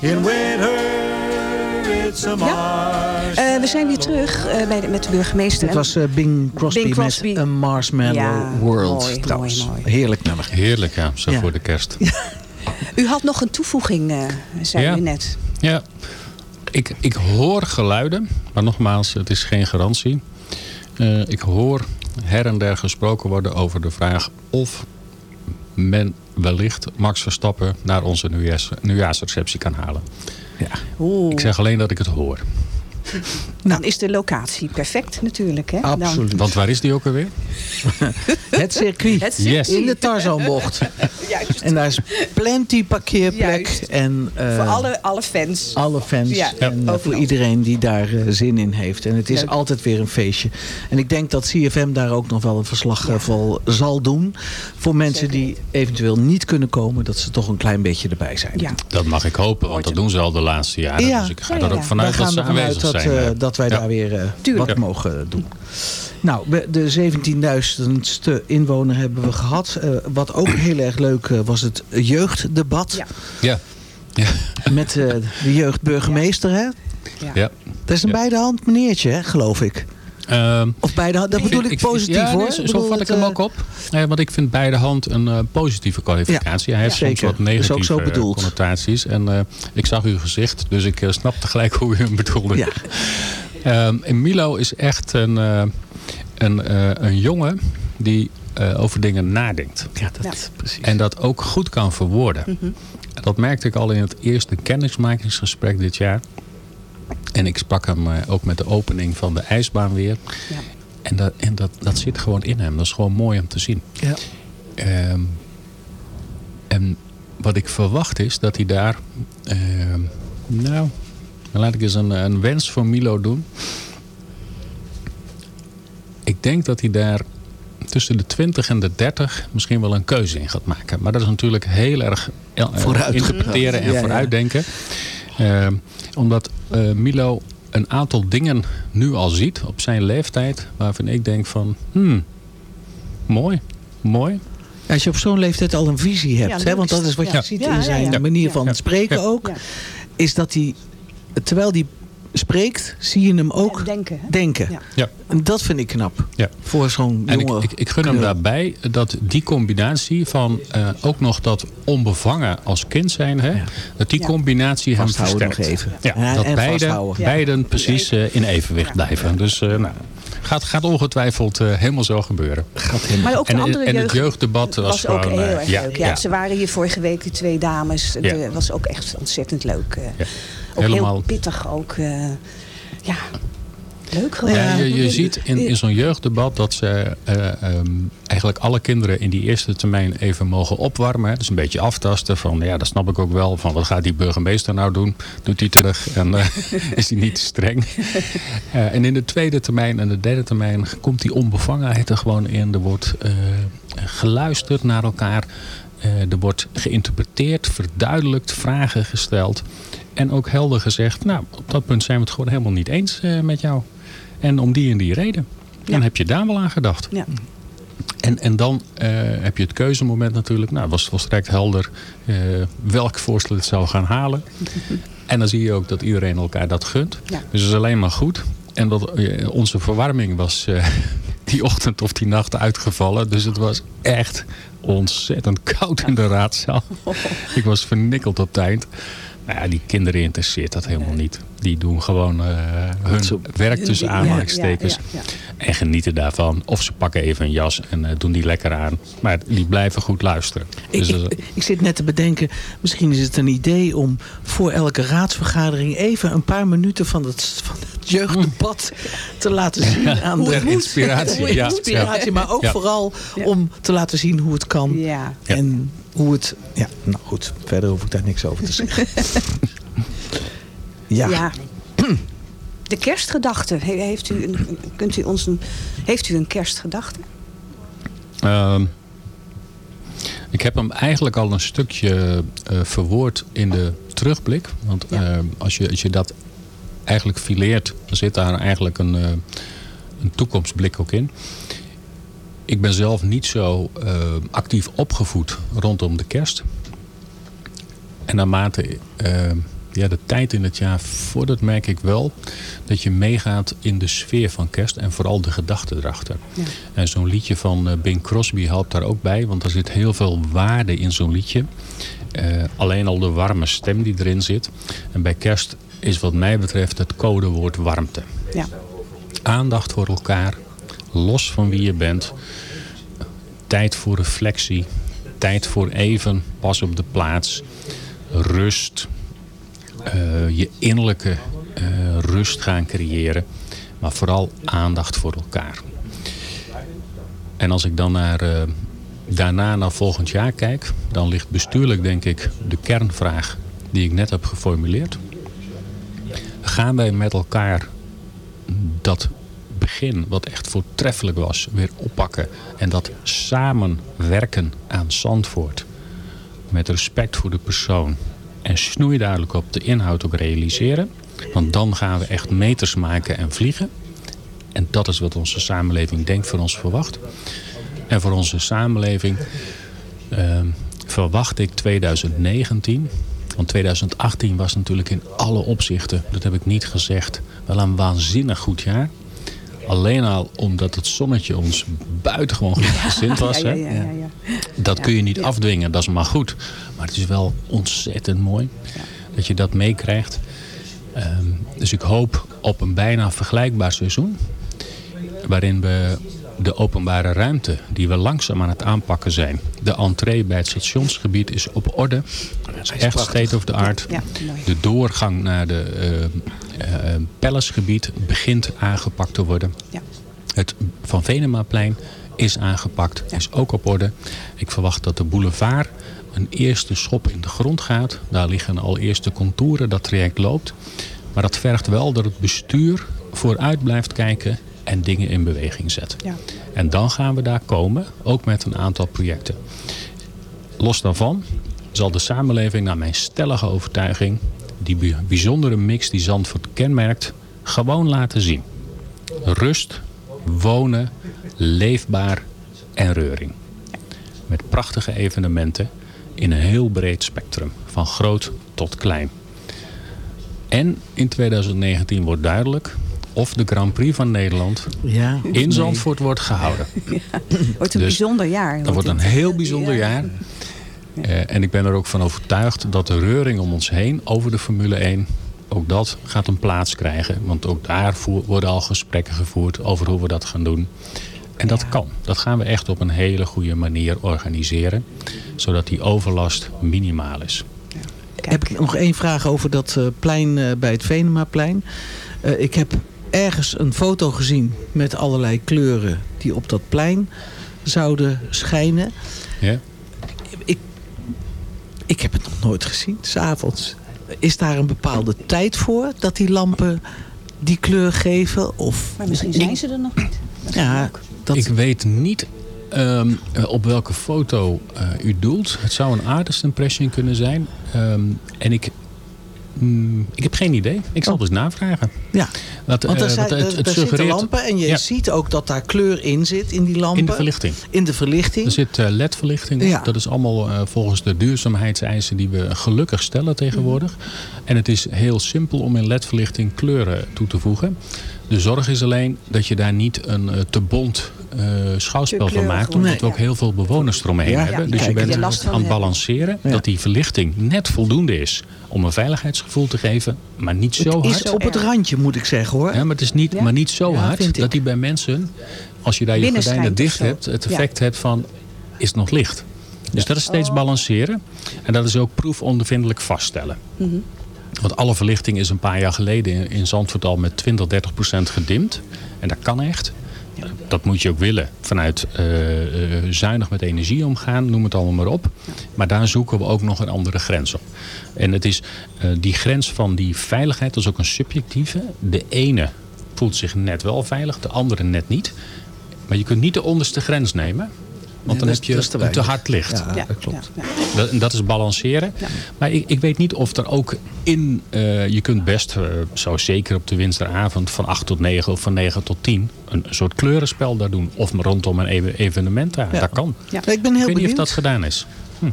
In winter it's a marshmallow Eh, we zijn weer terug eh, bij de, met de burgemeester. Dit was eh, Bing Crosby, Bing Crosby. met A Marshmallow Ja, World. mooi, trouwens. mooi, mooi. Heerlijk nummer. Heerlijk, ja. Zo Ja. voor de kerst. U had nog een toevoeging, eh zei Ja. u net. Ja, ik, ik hoor geluiden, maar nogmaals, het is geen garantie. Eh, ik hoor her en der gesproken worden over de vraag of men wellicht Max Verstappen naar onze nieuwjaars, nieuwjaarsreceptie kan halen. Oeh. Ik zeg alleen dat ik het hoor. Dan is de locatie perfect natuurlijk. Hè? Dan, Want waar is die ook alweer? Het circuit. Het circuit. In de Tarzanbocht. Juist. En daar is plenty parkeerplek. Juist. En, eh, Voor alle, alle fans. alle fans. Ja, en eh, overal. voor iedereen die daar eh, zin in heeft. En het is Leuk. altijd weer een feestje. En ik denk dat CFM daar ook nog wel een verslag eh, van zal doen. Voor mensen die eventueel niet kunnen komen. Dat ze toch een klein beetje erbij zijn. Ja. Dat mag ik hopen, want dat doen ze al de laatste jaren. Ja. Dus ik ga Ja, er ja, ook ja. vanuit dat gaan ze aanwezig dat, zijn. eh, eh. dat wij Ja. daar weer eh, wat mogen doen. Nou, de 17.000ste inwoner hebben we gehad. Eh, wat ook heel erg leuk eh, was het jeugddebat. Ja. Ja. ja. Met eh, de jeugdburgemeester, hè? Ja. Ja. Dat is een bij de hand meneertje, hè, geloof ik. Ehm, Of bij de hand, dat bedoel ik, positief ja, nee, hoor. zo, vat ik hem eh, ook op. Nee, want ik vind bij de hand een eh, positieve kwalificatie. Hij heeft Ja, soms zeker. wat negatieve ook zo bedoeld. connotaties. En eh, ik zag uw gezicht, dus ik eh, snapte gelijk hoe u hem bedoelde. Ja. Ehm, en Milo is echt een, eh, een, eh, een jongen die eh, over dingen nadenkt. Ja, dat Ja. precies. En dat ook goed kan verwoorden. Mhm. Dat merkte ik al in het eerste kennismakingsgesprek dit jaar. En ik sprak hem eh, ook met de opening van de ijsbaan weer. Ja. En, dat, en dat, dat zit gewoon in hem. Dat is gewoon mooi om te zien. Ja. Ehm, en wat ik verwacht is dat hij daar... ehm, nou, dan laat ik eens een, een wens voor Milo doen. Ik denk dat hij daar tussen de 20 en de 30 misschien wel een keuze in gaat maken. Maar dat is natuurlijk heel erg eh, Vooruit. interpreteren en Ja, ja. vooruitdenken. Ehm, omdat eh, Milo een aantal dingen nu al ziet op zijn leeftijd... waarvan ik denk van, hmm, mooi, mooi. Als je op zo'n leeftijd al een visie hebt, Ja, hè, want dat is wat je Ja. ziet Ja, in zijn ja. manier Ja. van Ja. spreken ook, Ja. is dat hij, terwijl hij spreekt, zie je hem ook En denken. hè? denken. Ja. Ja. En dat vind ik knap. Ja. Voor zo'n En ik, jonge... ik, ik gun hem daarbij dat die combinatie van eh, ook nog dat onbevangen als kind zijn, hè, dat die Ja. combinatie hem Vasthouden versterkt. nog even. Ja, Ja, dat en beide. Ja. beiden precies eh, in evenwicht blijven. Dus eh, nou, gaat, gaat ongetwijfeld eh, helemaal zo gebeuren. Gaat helemaal. Maar ook de En, andere en het jeugd jeugddebat was, was ook gewoon... heel eh, erg ja, leuk. Ja, ja. Ze waren hier vorige week, de twee dames. Het Ja. was ook echt ontzettend leuk. Ook Helemaal- heel pittig ook. eh, ja, leuk. Ja, je, je ziet in, in zo'n jeugddebat dat ze eh, ehm, eigenlijk alle kinderen in die eerste termijn even mogen opwarmen. Dus een beetje aftasten van, ja, dat snap ik ook wel. Van wat gaat die burgemeester nou doen? Doet hij terug en eh, is hij niet te streng? En in de tweede termijn en de derde termijn komt die onbevangenheid er gewoon in. Er wordt geluisterd naar elkaar. Er wordt geïnterpreteerd, verduidelijkt, vragen gesteld. En ook helder gezegd, nou, op dat punt zijn we het gewoon helemaal niet eens eh, met jou. En om die en die reden. Dan heb je daar wel aan gedacht. Ja. En, en dan eh, heb je het keuzemoment natuurlijk. Nou, was volstrekt helder eh, welk voorstel het zou gaan halen. en dan zie je ook dat iedereen elkaar dat gunt. Ja. Dus dat is alleen maar goed. En dat, onze verwarming was die ochtend of die nacht uitgevallen. Dus het was echt ontzettend koud in de raadzaal. Ik was vernikkeld op het eind. Nou ja, die kinderen interesseert dat helemaal niet. Die doen gewoon eh, hun werk tussen Ja, aanhalingstekens. ja, ja, En genieten daarvan. Of ze pakken even een jas en eh, doen die lekker aan. Maar die blijven goed luisteren. Ik, Dus, ik, ik zit net te bedenken, misschien is het een idee om voor elke raadsvergadering even een paar minuten van het, van het jeugddebat te laten zien aan de inspiratie, inspiratie, Ja. maar ook Ja. vooral om te laten zien hoe het kan. Ja. En hoe het... Ja, nou goed, verder hoef ik daar niks over te zeggen. ja. Ja. De kerstgedachte. He- Heeft u, een, kunt u ons een, heeft u een kerstgedachte? Ehm, ik heb hem eigenlijk al een stukje eh, verwoord in de terugblik. Want ehm, als, je, als je dat eigenlijk fileert, dan zit daar eigenlijk een, eh, een toekomstblik ook in. Ik ben zelf niet zo eh, actief opgevoed rondom de kerst. En naarmate eh, ja, de tijd in het jaar vordert, merk ik wel dat je meegaat in de sfeer van kerst en vooral de gedachten erachter. Ja. En zo'n liedje van eh, Bing Crosby helpt daar ook bij, want er zit heel veel waarde in zo'n liedje. Alleen al de warme stem die erin zit. En bij kerst is wat mij betreft het codewoord warmte. Ja. Aandacht voor elkaar, los van wie je bent. Tijd voor reflectie, tijd voor even pas op de plaats. Rust, eh, je innerlijke eh, rust gaan creëren. Maar vooral aandacht voor elkaar. En als ik dan naar, eh, daarna naar volgend jaar kijk... dan ligt bestuurlijk denk ik de kernvraag die ik net heb geformuleerd. Gaan wij met elkaar dat begin, wat echt voortreffelijk was, weer oppakken. En dat samenwerken aan Zandvoort. Met respect voor de persoon. En snoeiduidelijk op de inhoud ook realiseren. Want dan gaan we echt meters maken en vliegen. En dat is wat onze samenleving denkt van ons verwacht. En voor onze samenleving ehm, verwacht ik 2019 Want 2018 was natuurlijk in alle opzichten, dat heb ik niet gezegd, wel een waanzinnig goed jaar. Alleen al omdat het zonnetje ons buitengewoon goed gezind was. Ja, hè. ja, ja, ja, ja. Dat kun je niet afdwingen, dat is maar goed. Maar het is wel ontzettend mooi dat je dat meekrijgt. Ehm, dus ik hoop op een bijna vergelijkbaar seizoen. Waarin we de openbare ruimte die we langzaam aan het aanpakken zijn. De entree bij het stationsgebied is op orde. Dat is echt state of the art. De doorgang naar de eh, Palacegebied begint aangepakt te worden. Ja. Het Van Venemaplein is aangepakt, is ook op orde. Ik verwacht dat de boulevard een eerste schop in de grond gaat. Daar liggen al eerste contouren, dat traject loopt. Maar dat vergt wel dat het bestuur vooruit blijft kijken en dingen in beweging zet. Ja. En dan gaan we daar komen, ook met een aantal projecten. Los daarvan zal de samenleving naar mijn stellige overtuiging... die bij- bijzondere mix die Zandvoort kenmerkt, gewoon laten zien. Rust, wonen, leefbaar en reuring. Met prachtige evenementen in een heel breed spectrum. Van groot tot klein. En in 2019 wordt duidelijk of de Grand Prix van Nederland Ja, in nee. Zandvoort wordt gehouden. Wordt een Dus bijzonder jaar. Dat wordt een heel bijzonder jaar. Eh, en ik ben er ook van overtuigd dat de reuring om ons heen over de Formule 1... ook dat gaat een plaats krijgen. Want ook daar worden al gesprekken gevoerd over hoe we dat gaan doen. En dat kan. Dat gaan we echt op een hele goede manier organiseren. Zodat die overlast minimaal is. Heb ik nog één vraag over dat eh, plein eh, bij het Venemaplein. Eh, ik heb ergens een foto gezien met allerlei kleuren die op dat plein zouden schijnen. Ja? Ik, heb het nog nooit gezien, s'avonds. Is daar een bepaalde tijd voor dat die lampen die kleur geven? Of... Maar misschien zijn ze er nog niet. Ja, dat... Ik weet niet ehm, eh, op welke foto eh, u doelt. Het zou een artist impression kunnen zijn. Ehm, en ik, mm, ik heb geen idee. Ik zal Oh. dus navragen. Ja, want er, eh, zijn, het- het zitten lampen en je Ja. ziet ook dat daar kleur in zit in die lampen. In de verlichting. In de verlichting. Er zit eh, LED-verlichting. Ja. Dat is allemaal eh, volgens de duurzaamheidseisen die we gelukkig stellen tegenwoordig. En het is heel simpel om in LED-verlichting kleuren toe te voegen. De zorg is alleen dat je daar niet een te bont schouwspel Te van maakt. Omdat we ook ja. heel veel bewoners eromheen Ja, hebben. ja, dus je bent aan het balanceren Ja. dat die verlichting net voldoende is. Om een veiligheidsgevoel te geven, maar niet zo het hard. is op het randje, moet ik zeggen hoor. Ja, maar het is niet, Ja? maar niet zo Ja, hard dat die bij mensen, als je daar je gordijnen dicht hebt, het Ja. effect hebt van is het nog licht. Dus dat is steeds balanceren. En dat is ook proefondervindelijk vaststellen. Want alle verlichting is een paar jaar geleden in, in Zandvoort al met 20, 30 procent gedimd. En dat kan echt. Dat moet je ook willen. Vanuit eh, eh, zuinig met energie omgaan, noem het allemaal maar op. Maar daar zoeken we ook nog een andere grens op. En het is eh, die grens van die veiligheid, dat is ook een subjectieve. De ene voelt zich net wel veilig, de andere net niet. Maar je kunt niet de onderste grens nemen. Want dan heb is- je te een te weinig. hard licht. Ja, Ja, dat klopt. ja, ja. Dat, en dat is balanceren. Maar ik, ik weet niet of er ook in... eh, je kunt best, eh, zo zeker op de winteravond... van 8 tot 9 of van 9 tot 10... een soort kleurenspel daar doen. Of rondom een even- evenement daar. Ja. Dat kan. Ja. Ik ben heel ik weet niet of benieuwd. dat gedaan is.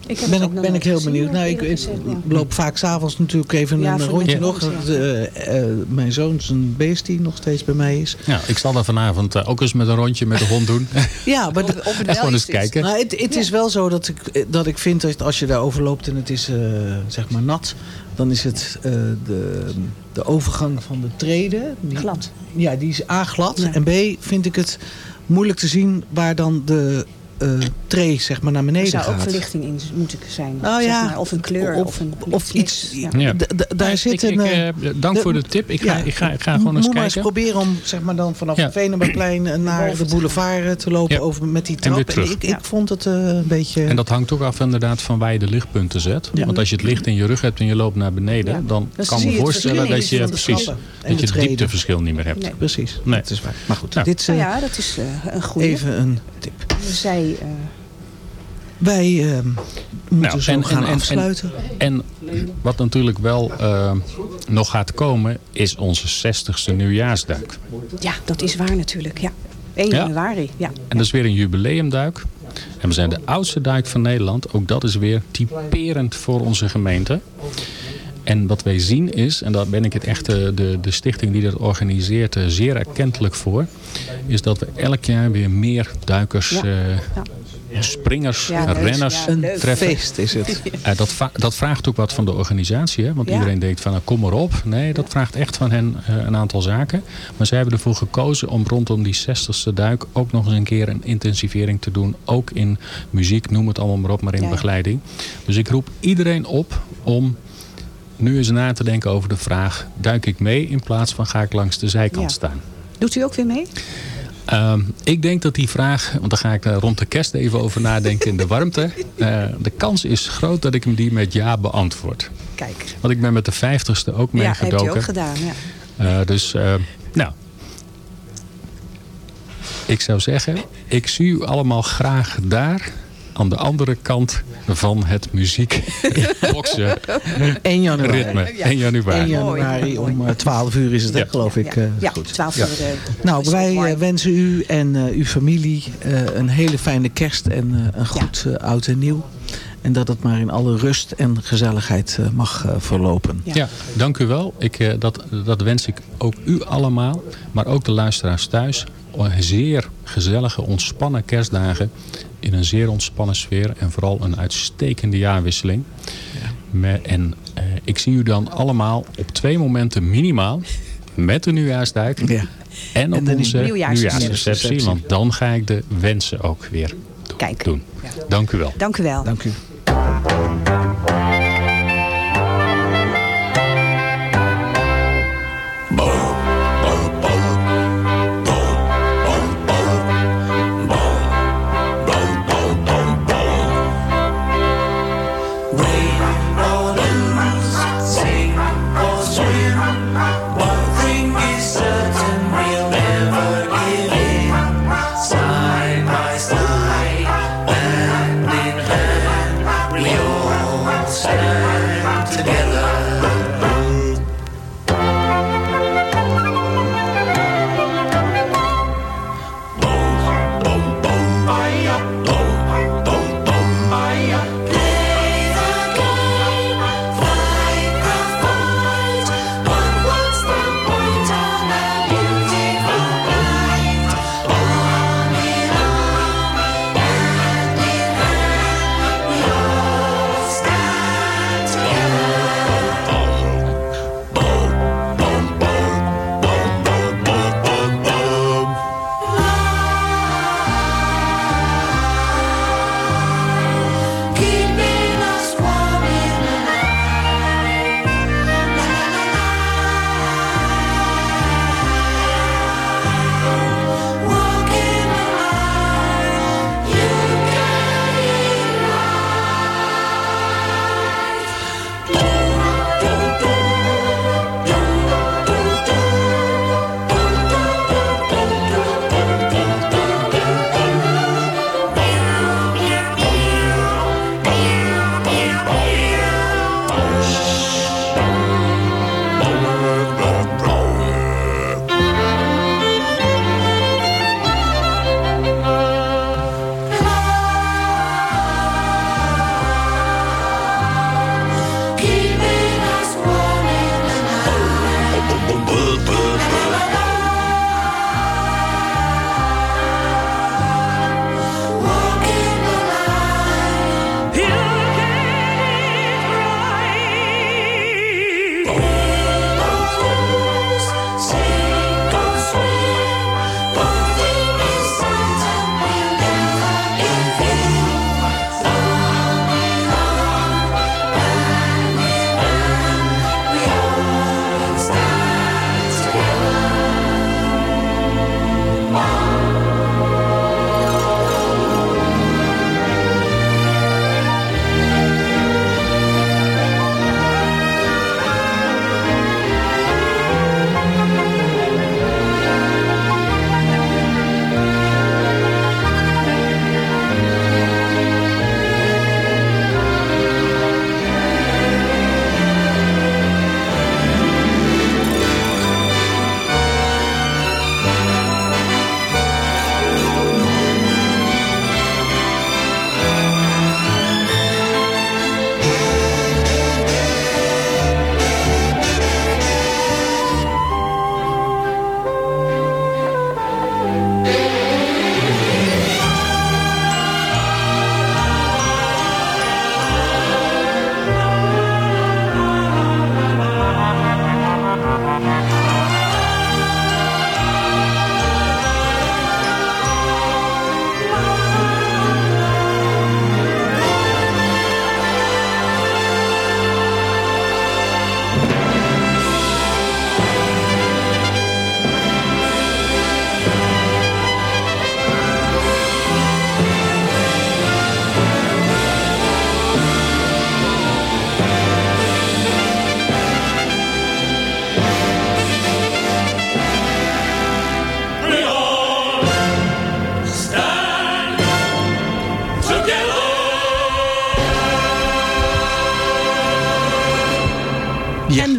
Ik Ben ik, ben ik heel gezien, benieuwd. Nou, ik, loop vaak s'avonds natuurlijk even Ja, een rondje nog. Eh, eh, mijn zoon is een beest die nog steeds bij mij is. Ja, ik zal daar vanavond eh, ook eens met een rondje met de hond doen. Ja, maar de- Of het gewoon eens kijken. Nou, het, het is wel zo dat ik, dat ik vind dat als je daarover loopt en het is eh, zeg maar nat, dan is het eh, de, de overgang van de treden. Die, Glad. Ja, die is A glad. Ja. En B vind ik het moeilijk te zien waar dan de eh tray zeg maar naar Er beneden zou ook gaat. verlichting in moeten zijn. Nou zeg ja, maar, of een kleur. Of, of- een, of iets- Ja. Daar zit ik, een... ik, dank de- voor de tip. Ik ga, ja, ik ga, ik ga gewoon eens Moet maar eens kijken. proberen om zeg maar, dan vanaf Ja. het Venemaplein eh, naar de boulevard eh, te lopen Ja. over met die En trap. weer terug. ik, ik Ja. vond het eh, een beetje... En dat hangt ook af inderdaad van waar je de lichtpunten zet. Ja. Want als je het licht in je rug hebt en je loopt naar beneden... Ja. dan kan me je het voorstellen dat je precies en dat je het diepteverschil niet meer hebt. Nee. Precies, dat is waar. Maar goed, Ja. dit is Nou eh, ja, dat is eh, een goede. even een tip. Zij, Wij eh, moeten Nou, zo en- gaan en- en- afsluiten. En wat natuurlijk wel eh, nog gaat komen, is onze 60ste nieuwjaarsduik. ja, dat is waar natuurlijk. Ja. 1 Ja. januari. Ja. En dat is weer een jubileumduik. En we zijn de oudste dijk van Nederland. Ook dat is weer typerend voor onze gemeente. En wat wij zien is, en daar ben ik het echt de, de, stichting die dat organiseert eh, zeer erkentelijk voor, is dat we elk jaar weer meer duikers, Ja. eh, springers, Ja, renners Ja, Een leuk. treffen. feest is het. Eh, dat, dat vraagt ook wat van de organisatie. Hè? Want Ja. iedereen denkt van nou, kom maar op. Nee, dat vraagt echt van hen eh, een aantal zaken. Maar zij hebben ervoor gekozen om rondom die 60ste duik ook nog eens een keer een intensivering te doen. Ook in muziek, noem het allemaal maar op, maar in begeleiding. Dus ik roep iedereen op om nu eens na te denken over de vraag... duik ik mee in plaats van ga ik langs de zijkant Ja. staan? Doet u ook weer mee? Ehm, ik denk dat die vraag, want daar ga ik eh, rond de kerst even over nadenken in de warmte. Eh, de kans is groot dat ik hem die met ja beantwoord. Kijk. Want ik ben met de vijftigste ook Ja, meegedoken. heeft u ook gedaan. Ja. Eh, dus, nou. Ik zou zeggen, ik zie u allemaal graag daar. Aan de andere kant van het muziekboksen 1 januari. ritme. 1 januari. 1 januari om eh, 12 uur is het, hè, geloof ik. eh, Ja, goed. 12 Ja. uur. eh, Nou, wij eh, wensen u en eh, uw familie eh, een hele fijne kerst en eh, een goed eh, oud en nieuw. En dat het maar in alle rust en gezelligheid eh, mag eh, verlopen. Ja. dank u wel. Ik, eh, dat, dat wens ik ook u allemaal, maar ook de luisteraars thuis. Een zeer gezellige, ontspannen kerstdagen in een zeer ontspannen sfeer en vooral een uitstekende jaarwisseling. Me- en eh, ik zie u dan allemaal op twee momenten minimaal met de nieuwjaarsduik en op onze nieuwjaarsreceptie. Want dan ga ik de wensen ook weer Kijk. doen. Dank u wel. Dank u wel. Dank u.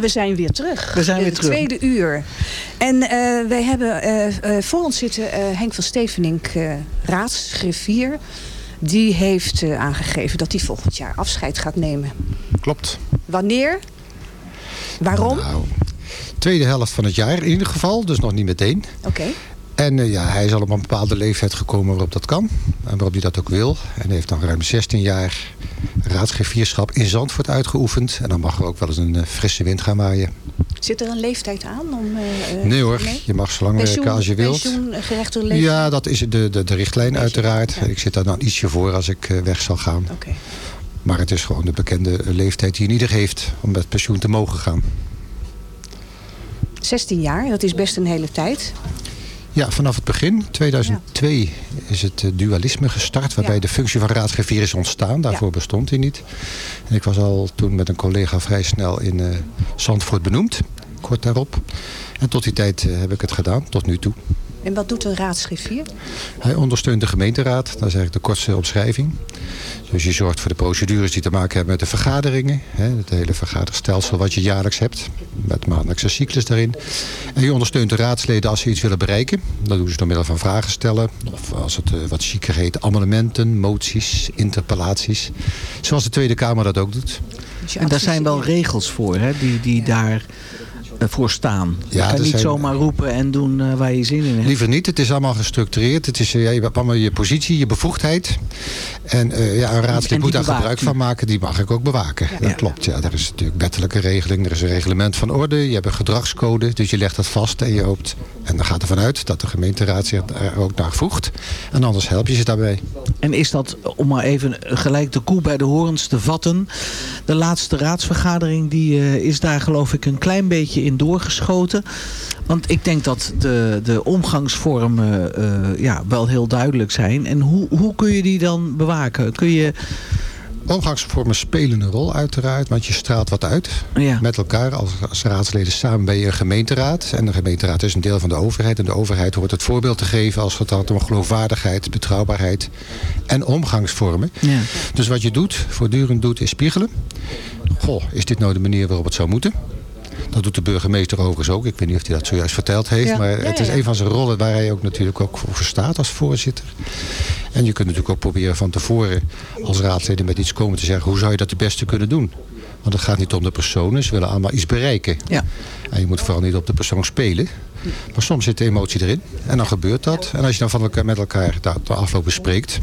we zijn weer terug. We zijn weer Het terug. tweede uur. En eh, wij hebben eh, eh, voor ons zitten eh, Henk van Stevenink, eh raadsgriffier. Die heeft eh, aangegeven dat hij volgend jaar afscheid gaat nemen. Klopt. Wanneer? Waarom? Nou, tweede helft van het jaar in ieder geval, dus nog niet meteen. Oké. En eh, ja, hij is al op een bepaalde leeftijd gekomen waarop dat kan. En waarop hij dat ook wil. En heeft dan ruim 16 jaar raadsgrifierschap in Zandvoort uitgeoefend. En dan mag er ook wel eens een eh, frisse wind gaan waaien. Zit er een leeftijd aan? Om, eh, Nee hoor, je mag zo lang Pensioen- werken als je wilt. Pensioengerechte leeftijd? Ja, dat is de, de, de richtlijn uiteraard. Ik zit daar dan ietsje voor als ik weg zal gaan. Oké. Maar het is gewoon de bekende leeftijd die ieder heeft om met pensioen te mogen gaan. 16 jaar, dat is best een hele tijd. Ja, vanaf het begin, 2002, is het eh, dualisme gestart... waarbij de functie van raadsgriffier is ontstaan. Daarvoor bestond hij niet. En ik was al toen met een collega vrij snel in eh, Zandvoort benoemd. Kort daarop. En tot die tijd eh, heb ik het gedaan, tot nu toe. En wat doet een raadsgriffier? Hij ondersteunt de gemeenteraad, dat is eigenlijk de kortste omschrijving. Dus je zorgt voor de procedures die te maken hebben met de vergaderingen. Hè, het hele vergaderstelsel wat je jaarlijks hebt. Met maandelijkse cyclus daarin. En je ondersteunt de raadsleden als ze iets willen bereiken. Dat doen ze door middel van vragen stellen. Of als het eh, wat chiquer heet, amendementen, moties, interpellaties. Zoals de Tweede Kamer dat ook doet. En daar zijn wel regels voor, hè, die, die daar voor staan. Je Ja, kan niet zijn- zomaar roepen en doen eh, waar je zin in hebt. Liever niet. Het is allemaal gestructureerd. Het is, eh, ja, je hebt allemaal je positie, je bevoegdheid. En eh, ja, een raadslid moet daar gebruik u. van maken. Die mag ik ook bewaken. Dat klopt. Ja, er is natuurlijk wettelijke regeling. Er is een reglement van orde. Je hebt een gedragscode. Dus je legt dat vast. En je hoopt, en dan gaat er vanuit dat de gemeenteraad zich er ook naar voegt. En anders help je ze daarbij. En is dat, om maar even gelijk de koe bij de horens te vatten... de laatste raadsvergadering die, eh, is daar geloof ik een klein beetje in doorgeschoten. Want ik denk dat de, de omgangsvormen eh, ja, wel heel duidelijk zijn. En hoe, hoe kun je die dan bewaken? Kun je... Omgangsvormen spelen een rol uiteraard, want je straalt wat uit met elkaar. Als, als raadsleden samen ben je een gemeenteraad. En de gemeenteraad is een deel van de overheid. En de overheid hoort het voorbeeld te geven als het gaat om geloofwaardigheid, betrouwbaarheid en omgangsvormen. Ja. Dus wat je doet, voortdurend doet, is spiegelen. Goh, is dit nou de manier waarop het zou moeten? Dat doet de burgemeester overigens ook. Ik weet niet of hij dat zojuist verteld heeft. Ja. Maar het is een van zijn rollen waar hij ook natuurlijk ook voor staat als voorzitter. En je kunt natuurlijk ook proberen van tevoren als raadsleden met iets komen te zeggen... hoe zou je dat het beste kunnen doen? Want het gaat niet om de personen. Ze willen allemaal iets bereiken. Ja. En je moet vooral niet op de persoon spelen. Maar soms zit de emotie erin. En dan gebeurt dat. En als je dan van elkaar, met elkaar de afloop bespreekt...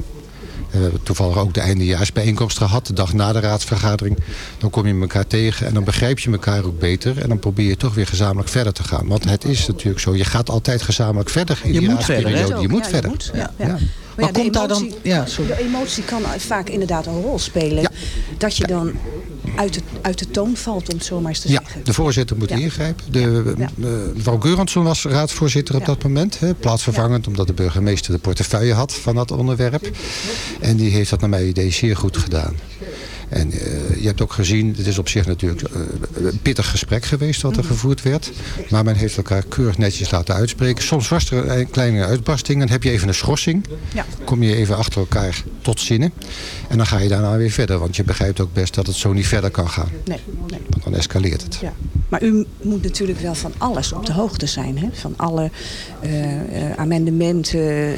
We hebben toevallig ook de eindejaarsbijeenkomst gehad, de dag na de raadsvergadering. Dan kom je elkaar tegen en dan begrijp je elkaar ook beter. En dan probeer je toch weer gezamenlijk verder te gaan. Want het is natuurlijk zo, je gaat altijd gezamenlijk verder in Je die moet verder. Je moet Ja, verder. moet. Ja. Maar, ja, de komt daar dan- ja, sorry. de emotie kan vaak inderdaad een rol spelen. Dat je dan uit de, uit de toon valt, om het zo maar eens te Ja, zeggen. de voorzitter moet Ja. ingrijpen. De, eh, mevrouw Geuransson was raadsvoorzitter op dat moment. Hè, plaatsvervangend, omdat de burgemeester de portefeuille had van dat onderwerp. En die heeft dat naar mijn idee zeer goed gedaan. En eh, je hebt ook gezien, het is op zich natuurlijk eh, een pittig gesprek geweest wat er gevoerd werd. Maar men heeft elkaar keurig netjes laten uitspreken. Soms was er een kleine uitbarsting, dan heb je even een schorsing. Ja. Kom je even achter elkaar tot zinnen. En dan ga je daarna weer verder, want je begrijpt ook best dat het zo niet verder kan gaan. Nee, nee. Want dan escaleert het. Ja. Maar u moet natuurlijk wel van alles op de hoogte zijn. Hè? Van alle eh, amendementen,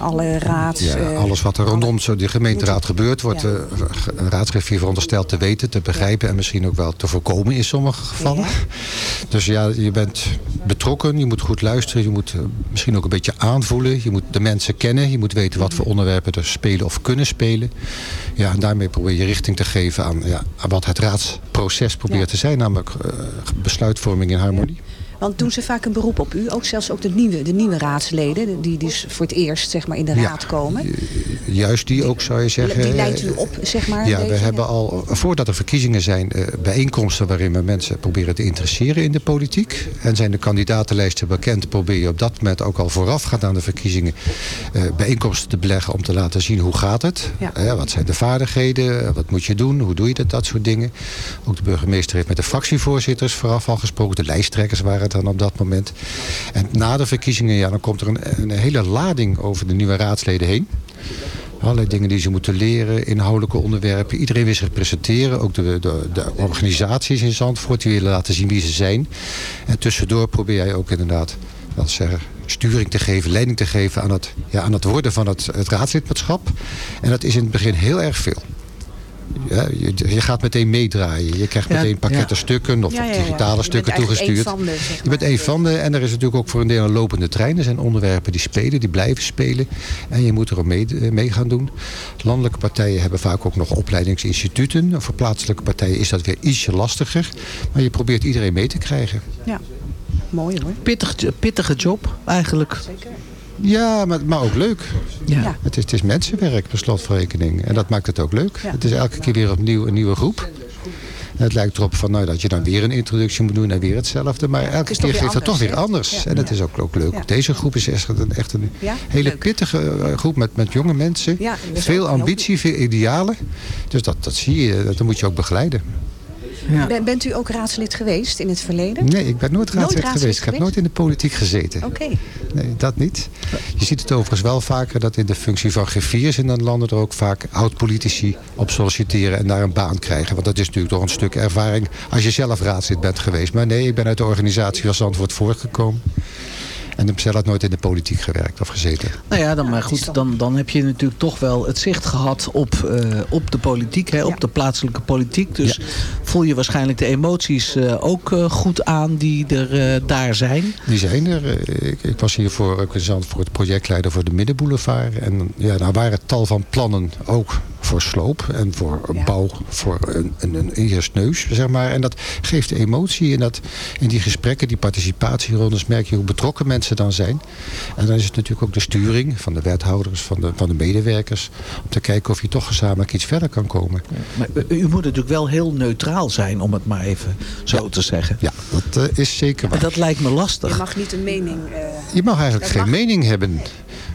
alle raad. Ja, alles wat er rondom zo de gemeenteraad gebeurt, wordt een raadsgriffier verondersteld te weten, te begrijpen en misschien ook wel te voorkomen in sommige gevallen. Dus ja, je bent betrokken, je moet goed luisteren, je moet eh, misschien ook een beetje aanvoelen, je moet de mensen kennen, je moet weten wat voor onderwerpen er spelen of kunnen spelen. Ja, en daarmee probeer je richting te geven aan, ja, aan wat het raadsproces probeert te zijn, namelijk eh, besluitvorming in harmonie. Want doen ze vaak een beroep op u? Ook zelfs ook de nieuwe, de nieuwe raadsleden, die dus voor het eerst zeg maar, in de Ja. raad komen. Juist die ook zou je zeggen. Die leidt eh, u op, zeg maar. Ja, we hebben al, voordat er verkiezingen zijn, eh, bijeenkomsten waarin we mensen proberen te interesseren in de politiek. En zijn de kandidatenlijsten bekend, probeer je op dat moment ook al voorafgaand aan de verkiezingen eh, bijeenkomsten te beleggen om te laten zien hoe gaat het. Ja. Eh, wat zijn de vaardigheden, eh, wat moet je doen, hoe doe je dat, dat soort dingen. Ook de burgemeester heeft met de fractievoorzitters vooraf al gesproken. De lijsttrekkers waren dan op dat moment. En na de verkiezingen, ja, dan komt er een, een hele lading over de nieuwe raadsleden heen. Allerlei dingen die ze moeten leren, inhoudelijke onderwerpen. Iedereen wil zich presenteren. Ook de, de, de organisaties in Zandvoort die willen laten zien wie ze zijn. En tussendoor probeer jij ook inderdaad wat sturing te geven, leiding te geven aan het, ja, aan het worden van het, het raadslidmaatschap. En dat is in het begin heel erg veel. Ja, je, je gaat meteen meedraaien. Je krijgt Ja, meteen pakketten ja. stukken of Ja, ja, ja. Je digitale stukken toegestuurd. één van de, zeg je bent één van de en er is natuurlijk ook voor een deel een lopende trein. Er zijn onderwerpen die spelen, die blijven spelen. En je moet er ook mee, eh, mee gaan doen. Landelijke partijen hebben vaak ook nog opleidingsinstituten. Voor plaatselijke partijen is dat weer ietsje lastiger. Maar je probeert iedereen mee te krijgen. Ja, mooi hoor. Pittig, pittige job eigenlijk. Ja, maar, maar ook leuk. Ja. Het, is, het is mensenwerk per. En dat maakt het ook leuk. Het is elke keer weer opnieuw een nieuwe groep. En het lijkt erop van, nou, dat je dan weer een introductie moet doen en weer hetzelfde. Maar elke keer geeft het toch weer anders. Ja. En het is ook, ook leuk. Ja. Deze groep is echt een, echt een Ja? hele Leuk. pittige eh, groep met, met jonge mensen. Dat veel ambitie, veel idealen. Dus dat, dat zie je, dat moet je ook begeleiden. Ben- bent u ook raadslid geweest in het verleden? Nee, ik ben nooit Nooit raadslid geweest. Ik heb nooit in de politiek gezeten. Oké. Nee, dat niet. Je ziet het overigens wel vaker dat in de functie van griffiers in de landen er ook vaak oud-politici op solliciteren en daar een baan krijgen. Want dat is natuurlijk toch een stuk ervaring als je zelf raadslid bent geweest. Maar nee, ik ben uit de organisatie als antwoord voortgekomen. En heb zelf nooit in de politiek gewerkt of gezeten. Nou ja, dan, maar goed, dan, dan heb je natuurlijk toch wel het zicht gehad op, eh, op de politiek, hè, op de plaatselijke politiek. Dus voel je waarschijnlijk de emoties eh, ook eh, goed aan die er eh, daar zijn. Die zijn er. Ik, ik was hiervoor ook in Zandvoort projectleider voor de Middenboulevard. En ja, daar waren tal van plannen ook voor sloop en voor een bouw voor een, een, een eerst neus, zeg maar. En dat geeft emotie. En dat, in die gesprekken, die participatierondes, merk je hoe betrokken mensen dan zijn. En dan is het natuurlijk ook de sturing van de wethouders, van de, van de medewerkers. Om te kijken of je toch gezamenlijk iets verder kan komen. Maar u, moet natuurlijk wel heel neutraal zijn, om het maar even zo te zeggen. Ja, dat eh, is zeker waar. En dat lijkt me lastig. Je mag niet een mening... eh, Je mag eigenlijk geen mag. mening hebben.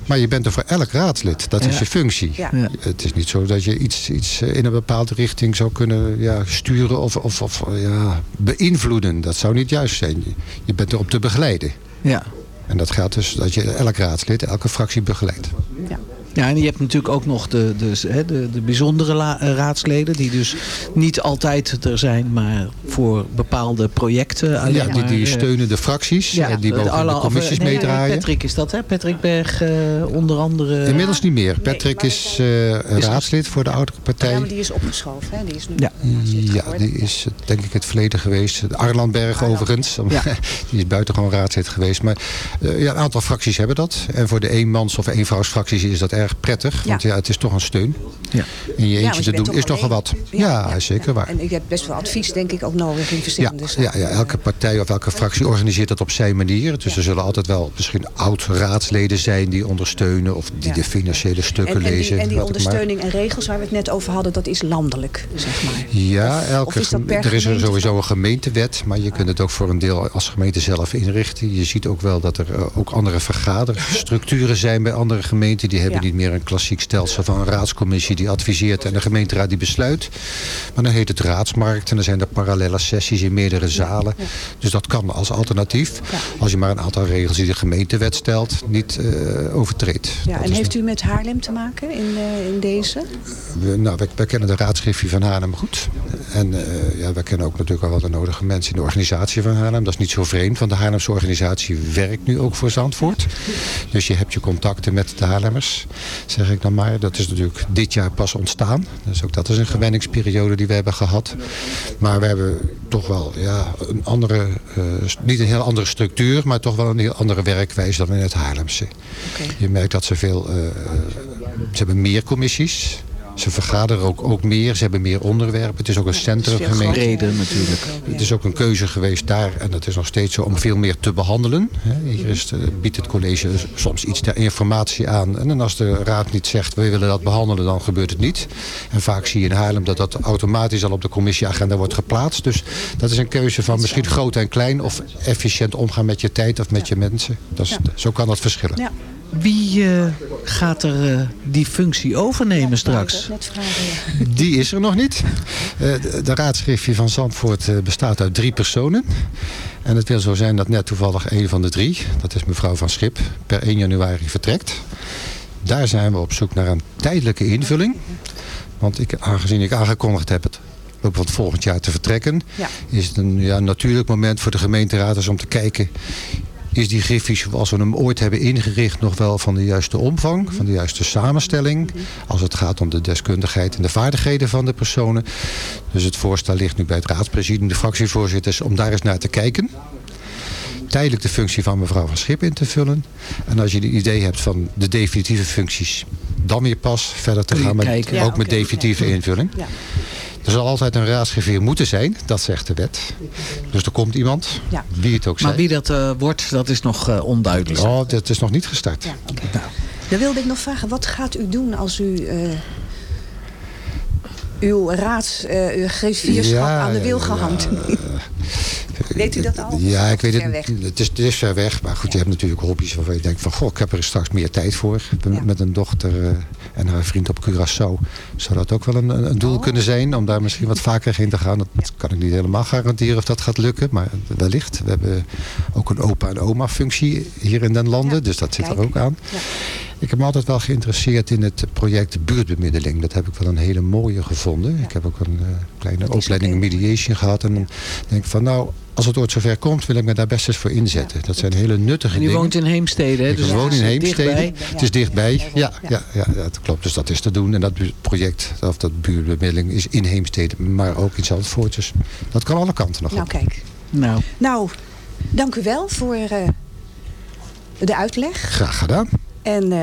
Maar je bent er voor elk raadslid. Dat is je functie. Ja. Ja. Het is niet zo dat je iets, iets eh, in een bepaalde richting zou kunnen ja, sturen of, of, of ja, beïnvloeden. Dat zou niet juist zijn. Je- Je bent er om te begeleiden. Ja. En dat gaat dus dat je elk raadslid, elke fractie begeleidt. Ja, en je hebt natuurlijk ook nog de, de, hè, de, de bijzondere la- eh, raadsleden... die dus niet altijd er zijn, maar voor bepaalde projecten alleen Ja, die, die eh, steunen de fracties ja, en die mogen alle- de of, commissies nee, meedraaien. Patrick is dat, hè? Patrick Berg eh, onder andere. Inmiddels niet meer. Patrick is eh, raadslid voor de oudere Ja, partij. maar die is opgeschoven, hè? Die is nu Ja. Ja, die is eh, denk ik het verleden geweest. Arlandberg overigens. Die is buitengewoon raadslid geweest. Maar eh, ja, een aantal fracties hebben dat. En voor de eenmans- of eenvrouwsfracties is dat erg prettig. Want ja, het is toch een steun. Ja. In je eentje je te doen toch is nogal wat. Ja, zeker waar. En je hebt best wel advies, denk ik, ook nodig in Ja, verschillende ja, ja, elke partij of elke fractie organiseert dat op zijn manier. Dus er zullen altijd wel misschien oud-raadsleden zijn die ondersteunen... of die de financiële stukken En, en die, lezen. en die ondersteuning en regels waar we het net over hadden, dat is landelijk, zeg maar. Ja, Of- elke of is er is er sowieso een gemeentewet, maar je kunt het ook voor een deel als gemeente zelf inrichten. Je ziet ook wel dat er eh, ook andere vergaderstructuren zijn bij andere gemeenten. Die hebben Ja. Niet meer een klassiek stelsel van een raadscommissie die adviseert en de gemeenteraad die besluit. Maar dan heet het raadsmarkt en dan zijn er parallele sessies in meerdere zalen. Dus dat kan als alternatief, als je maar een aantal regels die de gemeentewet stelt, niet eh, overtreedt. Ja, Dat en heeft u met Haarlem te maken in, eh, in deze? we, nou, wij, wij kennen de raadsgriffie van Haarlem goed. En eh, ja, wij kennen ook natuurlijk al wel de nodige mensen in de organisatie van Haarlem. Dat is niet zo vreemd, want de Haarlemse organisatie werkt nu ook voor Zandvoort. Dus je hebt je contacten met de Haarlemmers, zeg ik dan maar. Dat is natuurlijk dit jaar pas ontstaan. Dus ook dat is een gewenningsperiode die we hebben gehad. Maar we hebben toch wel ja, een andere, eh, niet een heel andere structuur, maar toch wel een heel andere werkwijze dan in het Haarlemse. Je merkt dat ze veel, eh, ze hebben meer commissies. Ze vergaderen ook, ook meer, ze hebben meer onderwerpen. Het is ook een centrumgemeente. Breder natuurlijk. Het is ook een keuze geweest daar, en dat is nog steeds zo, om veel meer te behandelen. Hè. Hier is, biedt het college soms iets ter informatie aan. En als de raad niet zegt, we willen dat behandelen, dan gebeurt het niet. En vaak zie je in Haarlem dat dat automatisch al op de commissieagenda wordt geplaatst. Dus dat is een keuze van misschien groot en klein, of efficiënt omgaan met je tijd of met je mensen. Dat is, Zo kan dat verschillen. Ja. Wie eh, gaat er eh, die functie overnemen straks? Net vragen, ja. Die is er nog niet. Eh, de, de raadsgriffie van Zandvoort eh, bestaat uit drie personen. En het wil zo zijn dat net toevallig een van de drie, dat is mevrouw van Schip, per 1 januari vertrekt. Daar zijn we op zoek naar een tijdelijke invulling. Want ik, aangezien ik aangekondigd heb het loop van het volgend jaar te vertrekken... Ja. is het een ja, natuurlijk moment voor de gemeenteraad om te kijken... is die griffie zoals we hem ooit hebben ingericht nog wel van de juiste omvang... van de juiste samenstelling... als het gaat om de deskundigheid en de vaardigheden van de personen. Dus het voorstel ligt nu bij het raadspresidium, de fractievoorzitters... om daar eens naar te kijken tijdelijk de functie van mevrouw van Schip in te vullen. En als je een idee hebt van de definitieve functies, dan weer pas verder te gaan met. Ja, ook met definitieve ja. invulling. Ja. Er zal altijd een raadsgriffier moeten zijn, dat zegt de wet. Dus er komt iemand, Ja. wie het ook Maar zij. wie dat eh, wordt, dat is nog eh, onduidelijk. Oh, dat is nog niet gestart. Dan wilde ik nog vragen, wat gaat u doen als u eh, uw raads, eh, uw Ja, aan de wil ja, gehangt? Weet u dat al? Ja, ik weet het. Het is, het is ver weg. Maar goed, je hebt natuurlijk hobby's waarvan je denkt van... Goh, ik heb er straks meer tijd voor. Met- Met een dochter eh, en haar vriend op Curaçao. Zou dat ook wel een, een doel kunnen zijn? Om daar misschien wat vaker heen te gaan. Dat kan ik niet helemaal garanderen of dat gaat lukken. Maar wellicht. We hebben ook een opa- en oma-functie hier in den landen. dus dat zit er ook aan. Ik heb me altijd wel geïnteresseerd in het project buurtbemiddeling. Dat heb ik wel een hele mooie gevonden. Ik heb ook een eh, kleine opleiding in mediation gehad. En dan denk ik van nou, als het ooit zover komt, wil ik me daar best eens voor inzetten. Dat zijn hele nuttige En u dingen. woont in Heemstede, hè? Ik Dus woon het in is Heemstede. dichtbij. Het is dichtbij. Ja, ja, ja, ja, dat klopt. Dus dat is te doen. En dat project, of dat buurtbemiddeling, is in Heemstede, maar ook in Zandvoort. Dus dat kan alle kanten nog Nou, op. kijk. Nou, Nou, dank u wel voor eh, de uitleg. Graag gedaan. En eh,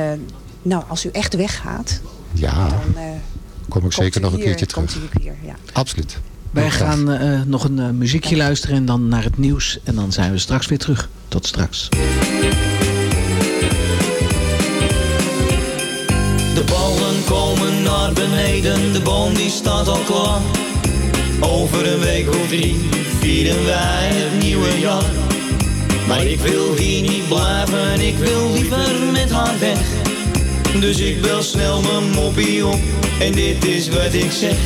nou, als u echt weggaat, Ja, dan eh, kom ik zeker nog een hier- keertje komt terug. u hier, ja. Absoluut. wij gaan eh, nog een muziekje luisteren en dan naar het nieuws. En dan zijn we straks weer terug. Tot straks. De ballen komen naar beneden, de boom die staat al klaar. Over een week of drie vieren wij het nieuwe jaar. Maar ik wil hier niet blijven, ik wil liever met haar weg. Dus ik bel snel mijn moppie op en dit is wat ik zeg.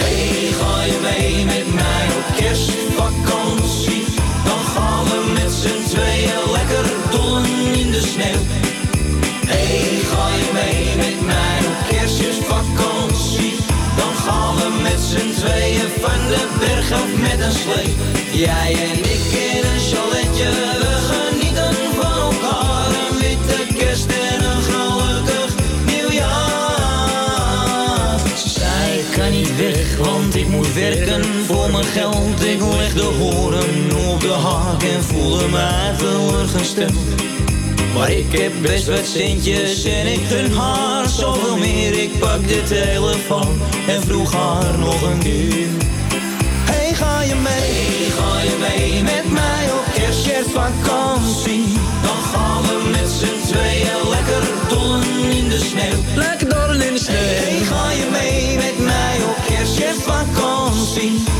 Hey, ga je mee met mij op kerstvakantie? Dan gaan we met z'n tweeën lekker dollen in de sneeuw. Hey, ga je mee met mij op kerstvakantie? Dan gaan we met z'n tweeën van de berg af met een slee. Jij en ik mijn geld. Ik leg de horen op de haak en voelde mij teleurgesteld. Maar ik heb best wat centjes en ik gun haar zoveel meer. Ik pak de telefoon en vroeg haar nog een keer. Hey, ga je mee? Hey, ga je mee met mij op kerst, kerstvakantie? Dan gaan we met z'n tweeën lekker dollen in de sneeuw. Lekker dollen in de sneeuw. Hey, ga je mee met mij op kerst, kerstvakantie?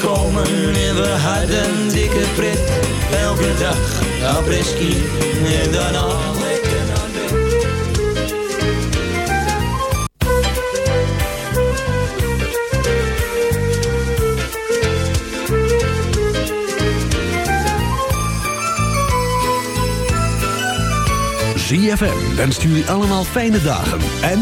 komen en we hadden dikke pret. Elke dag apres-ski en daarna lekker naar bed. ZFM wenst jullie allemaal fijne dagen en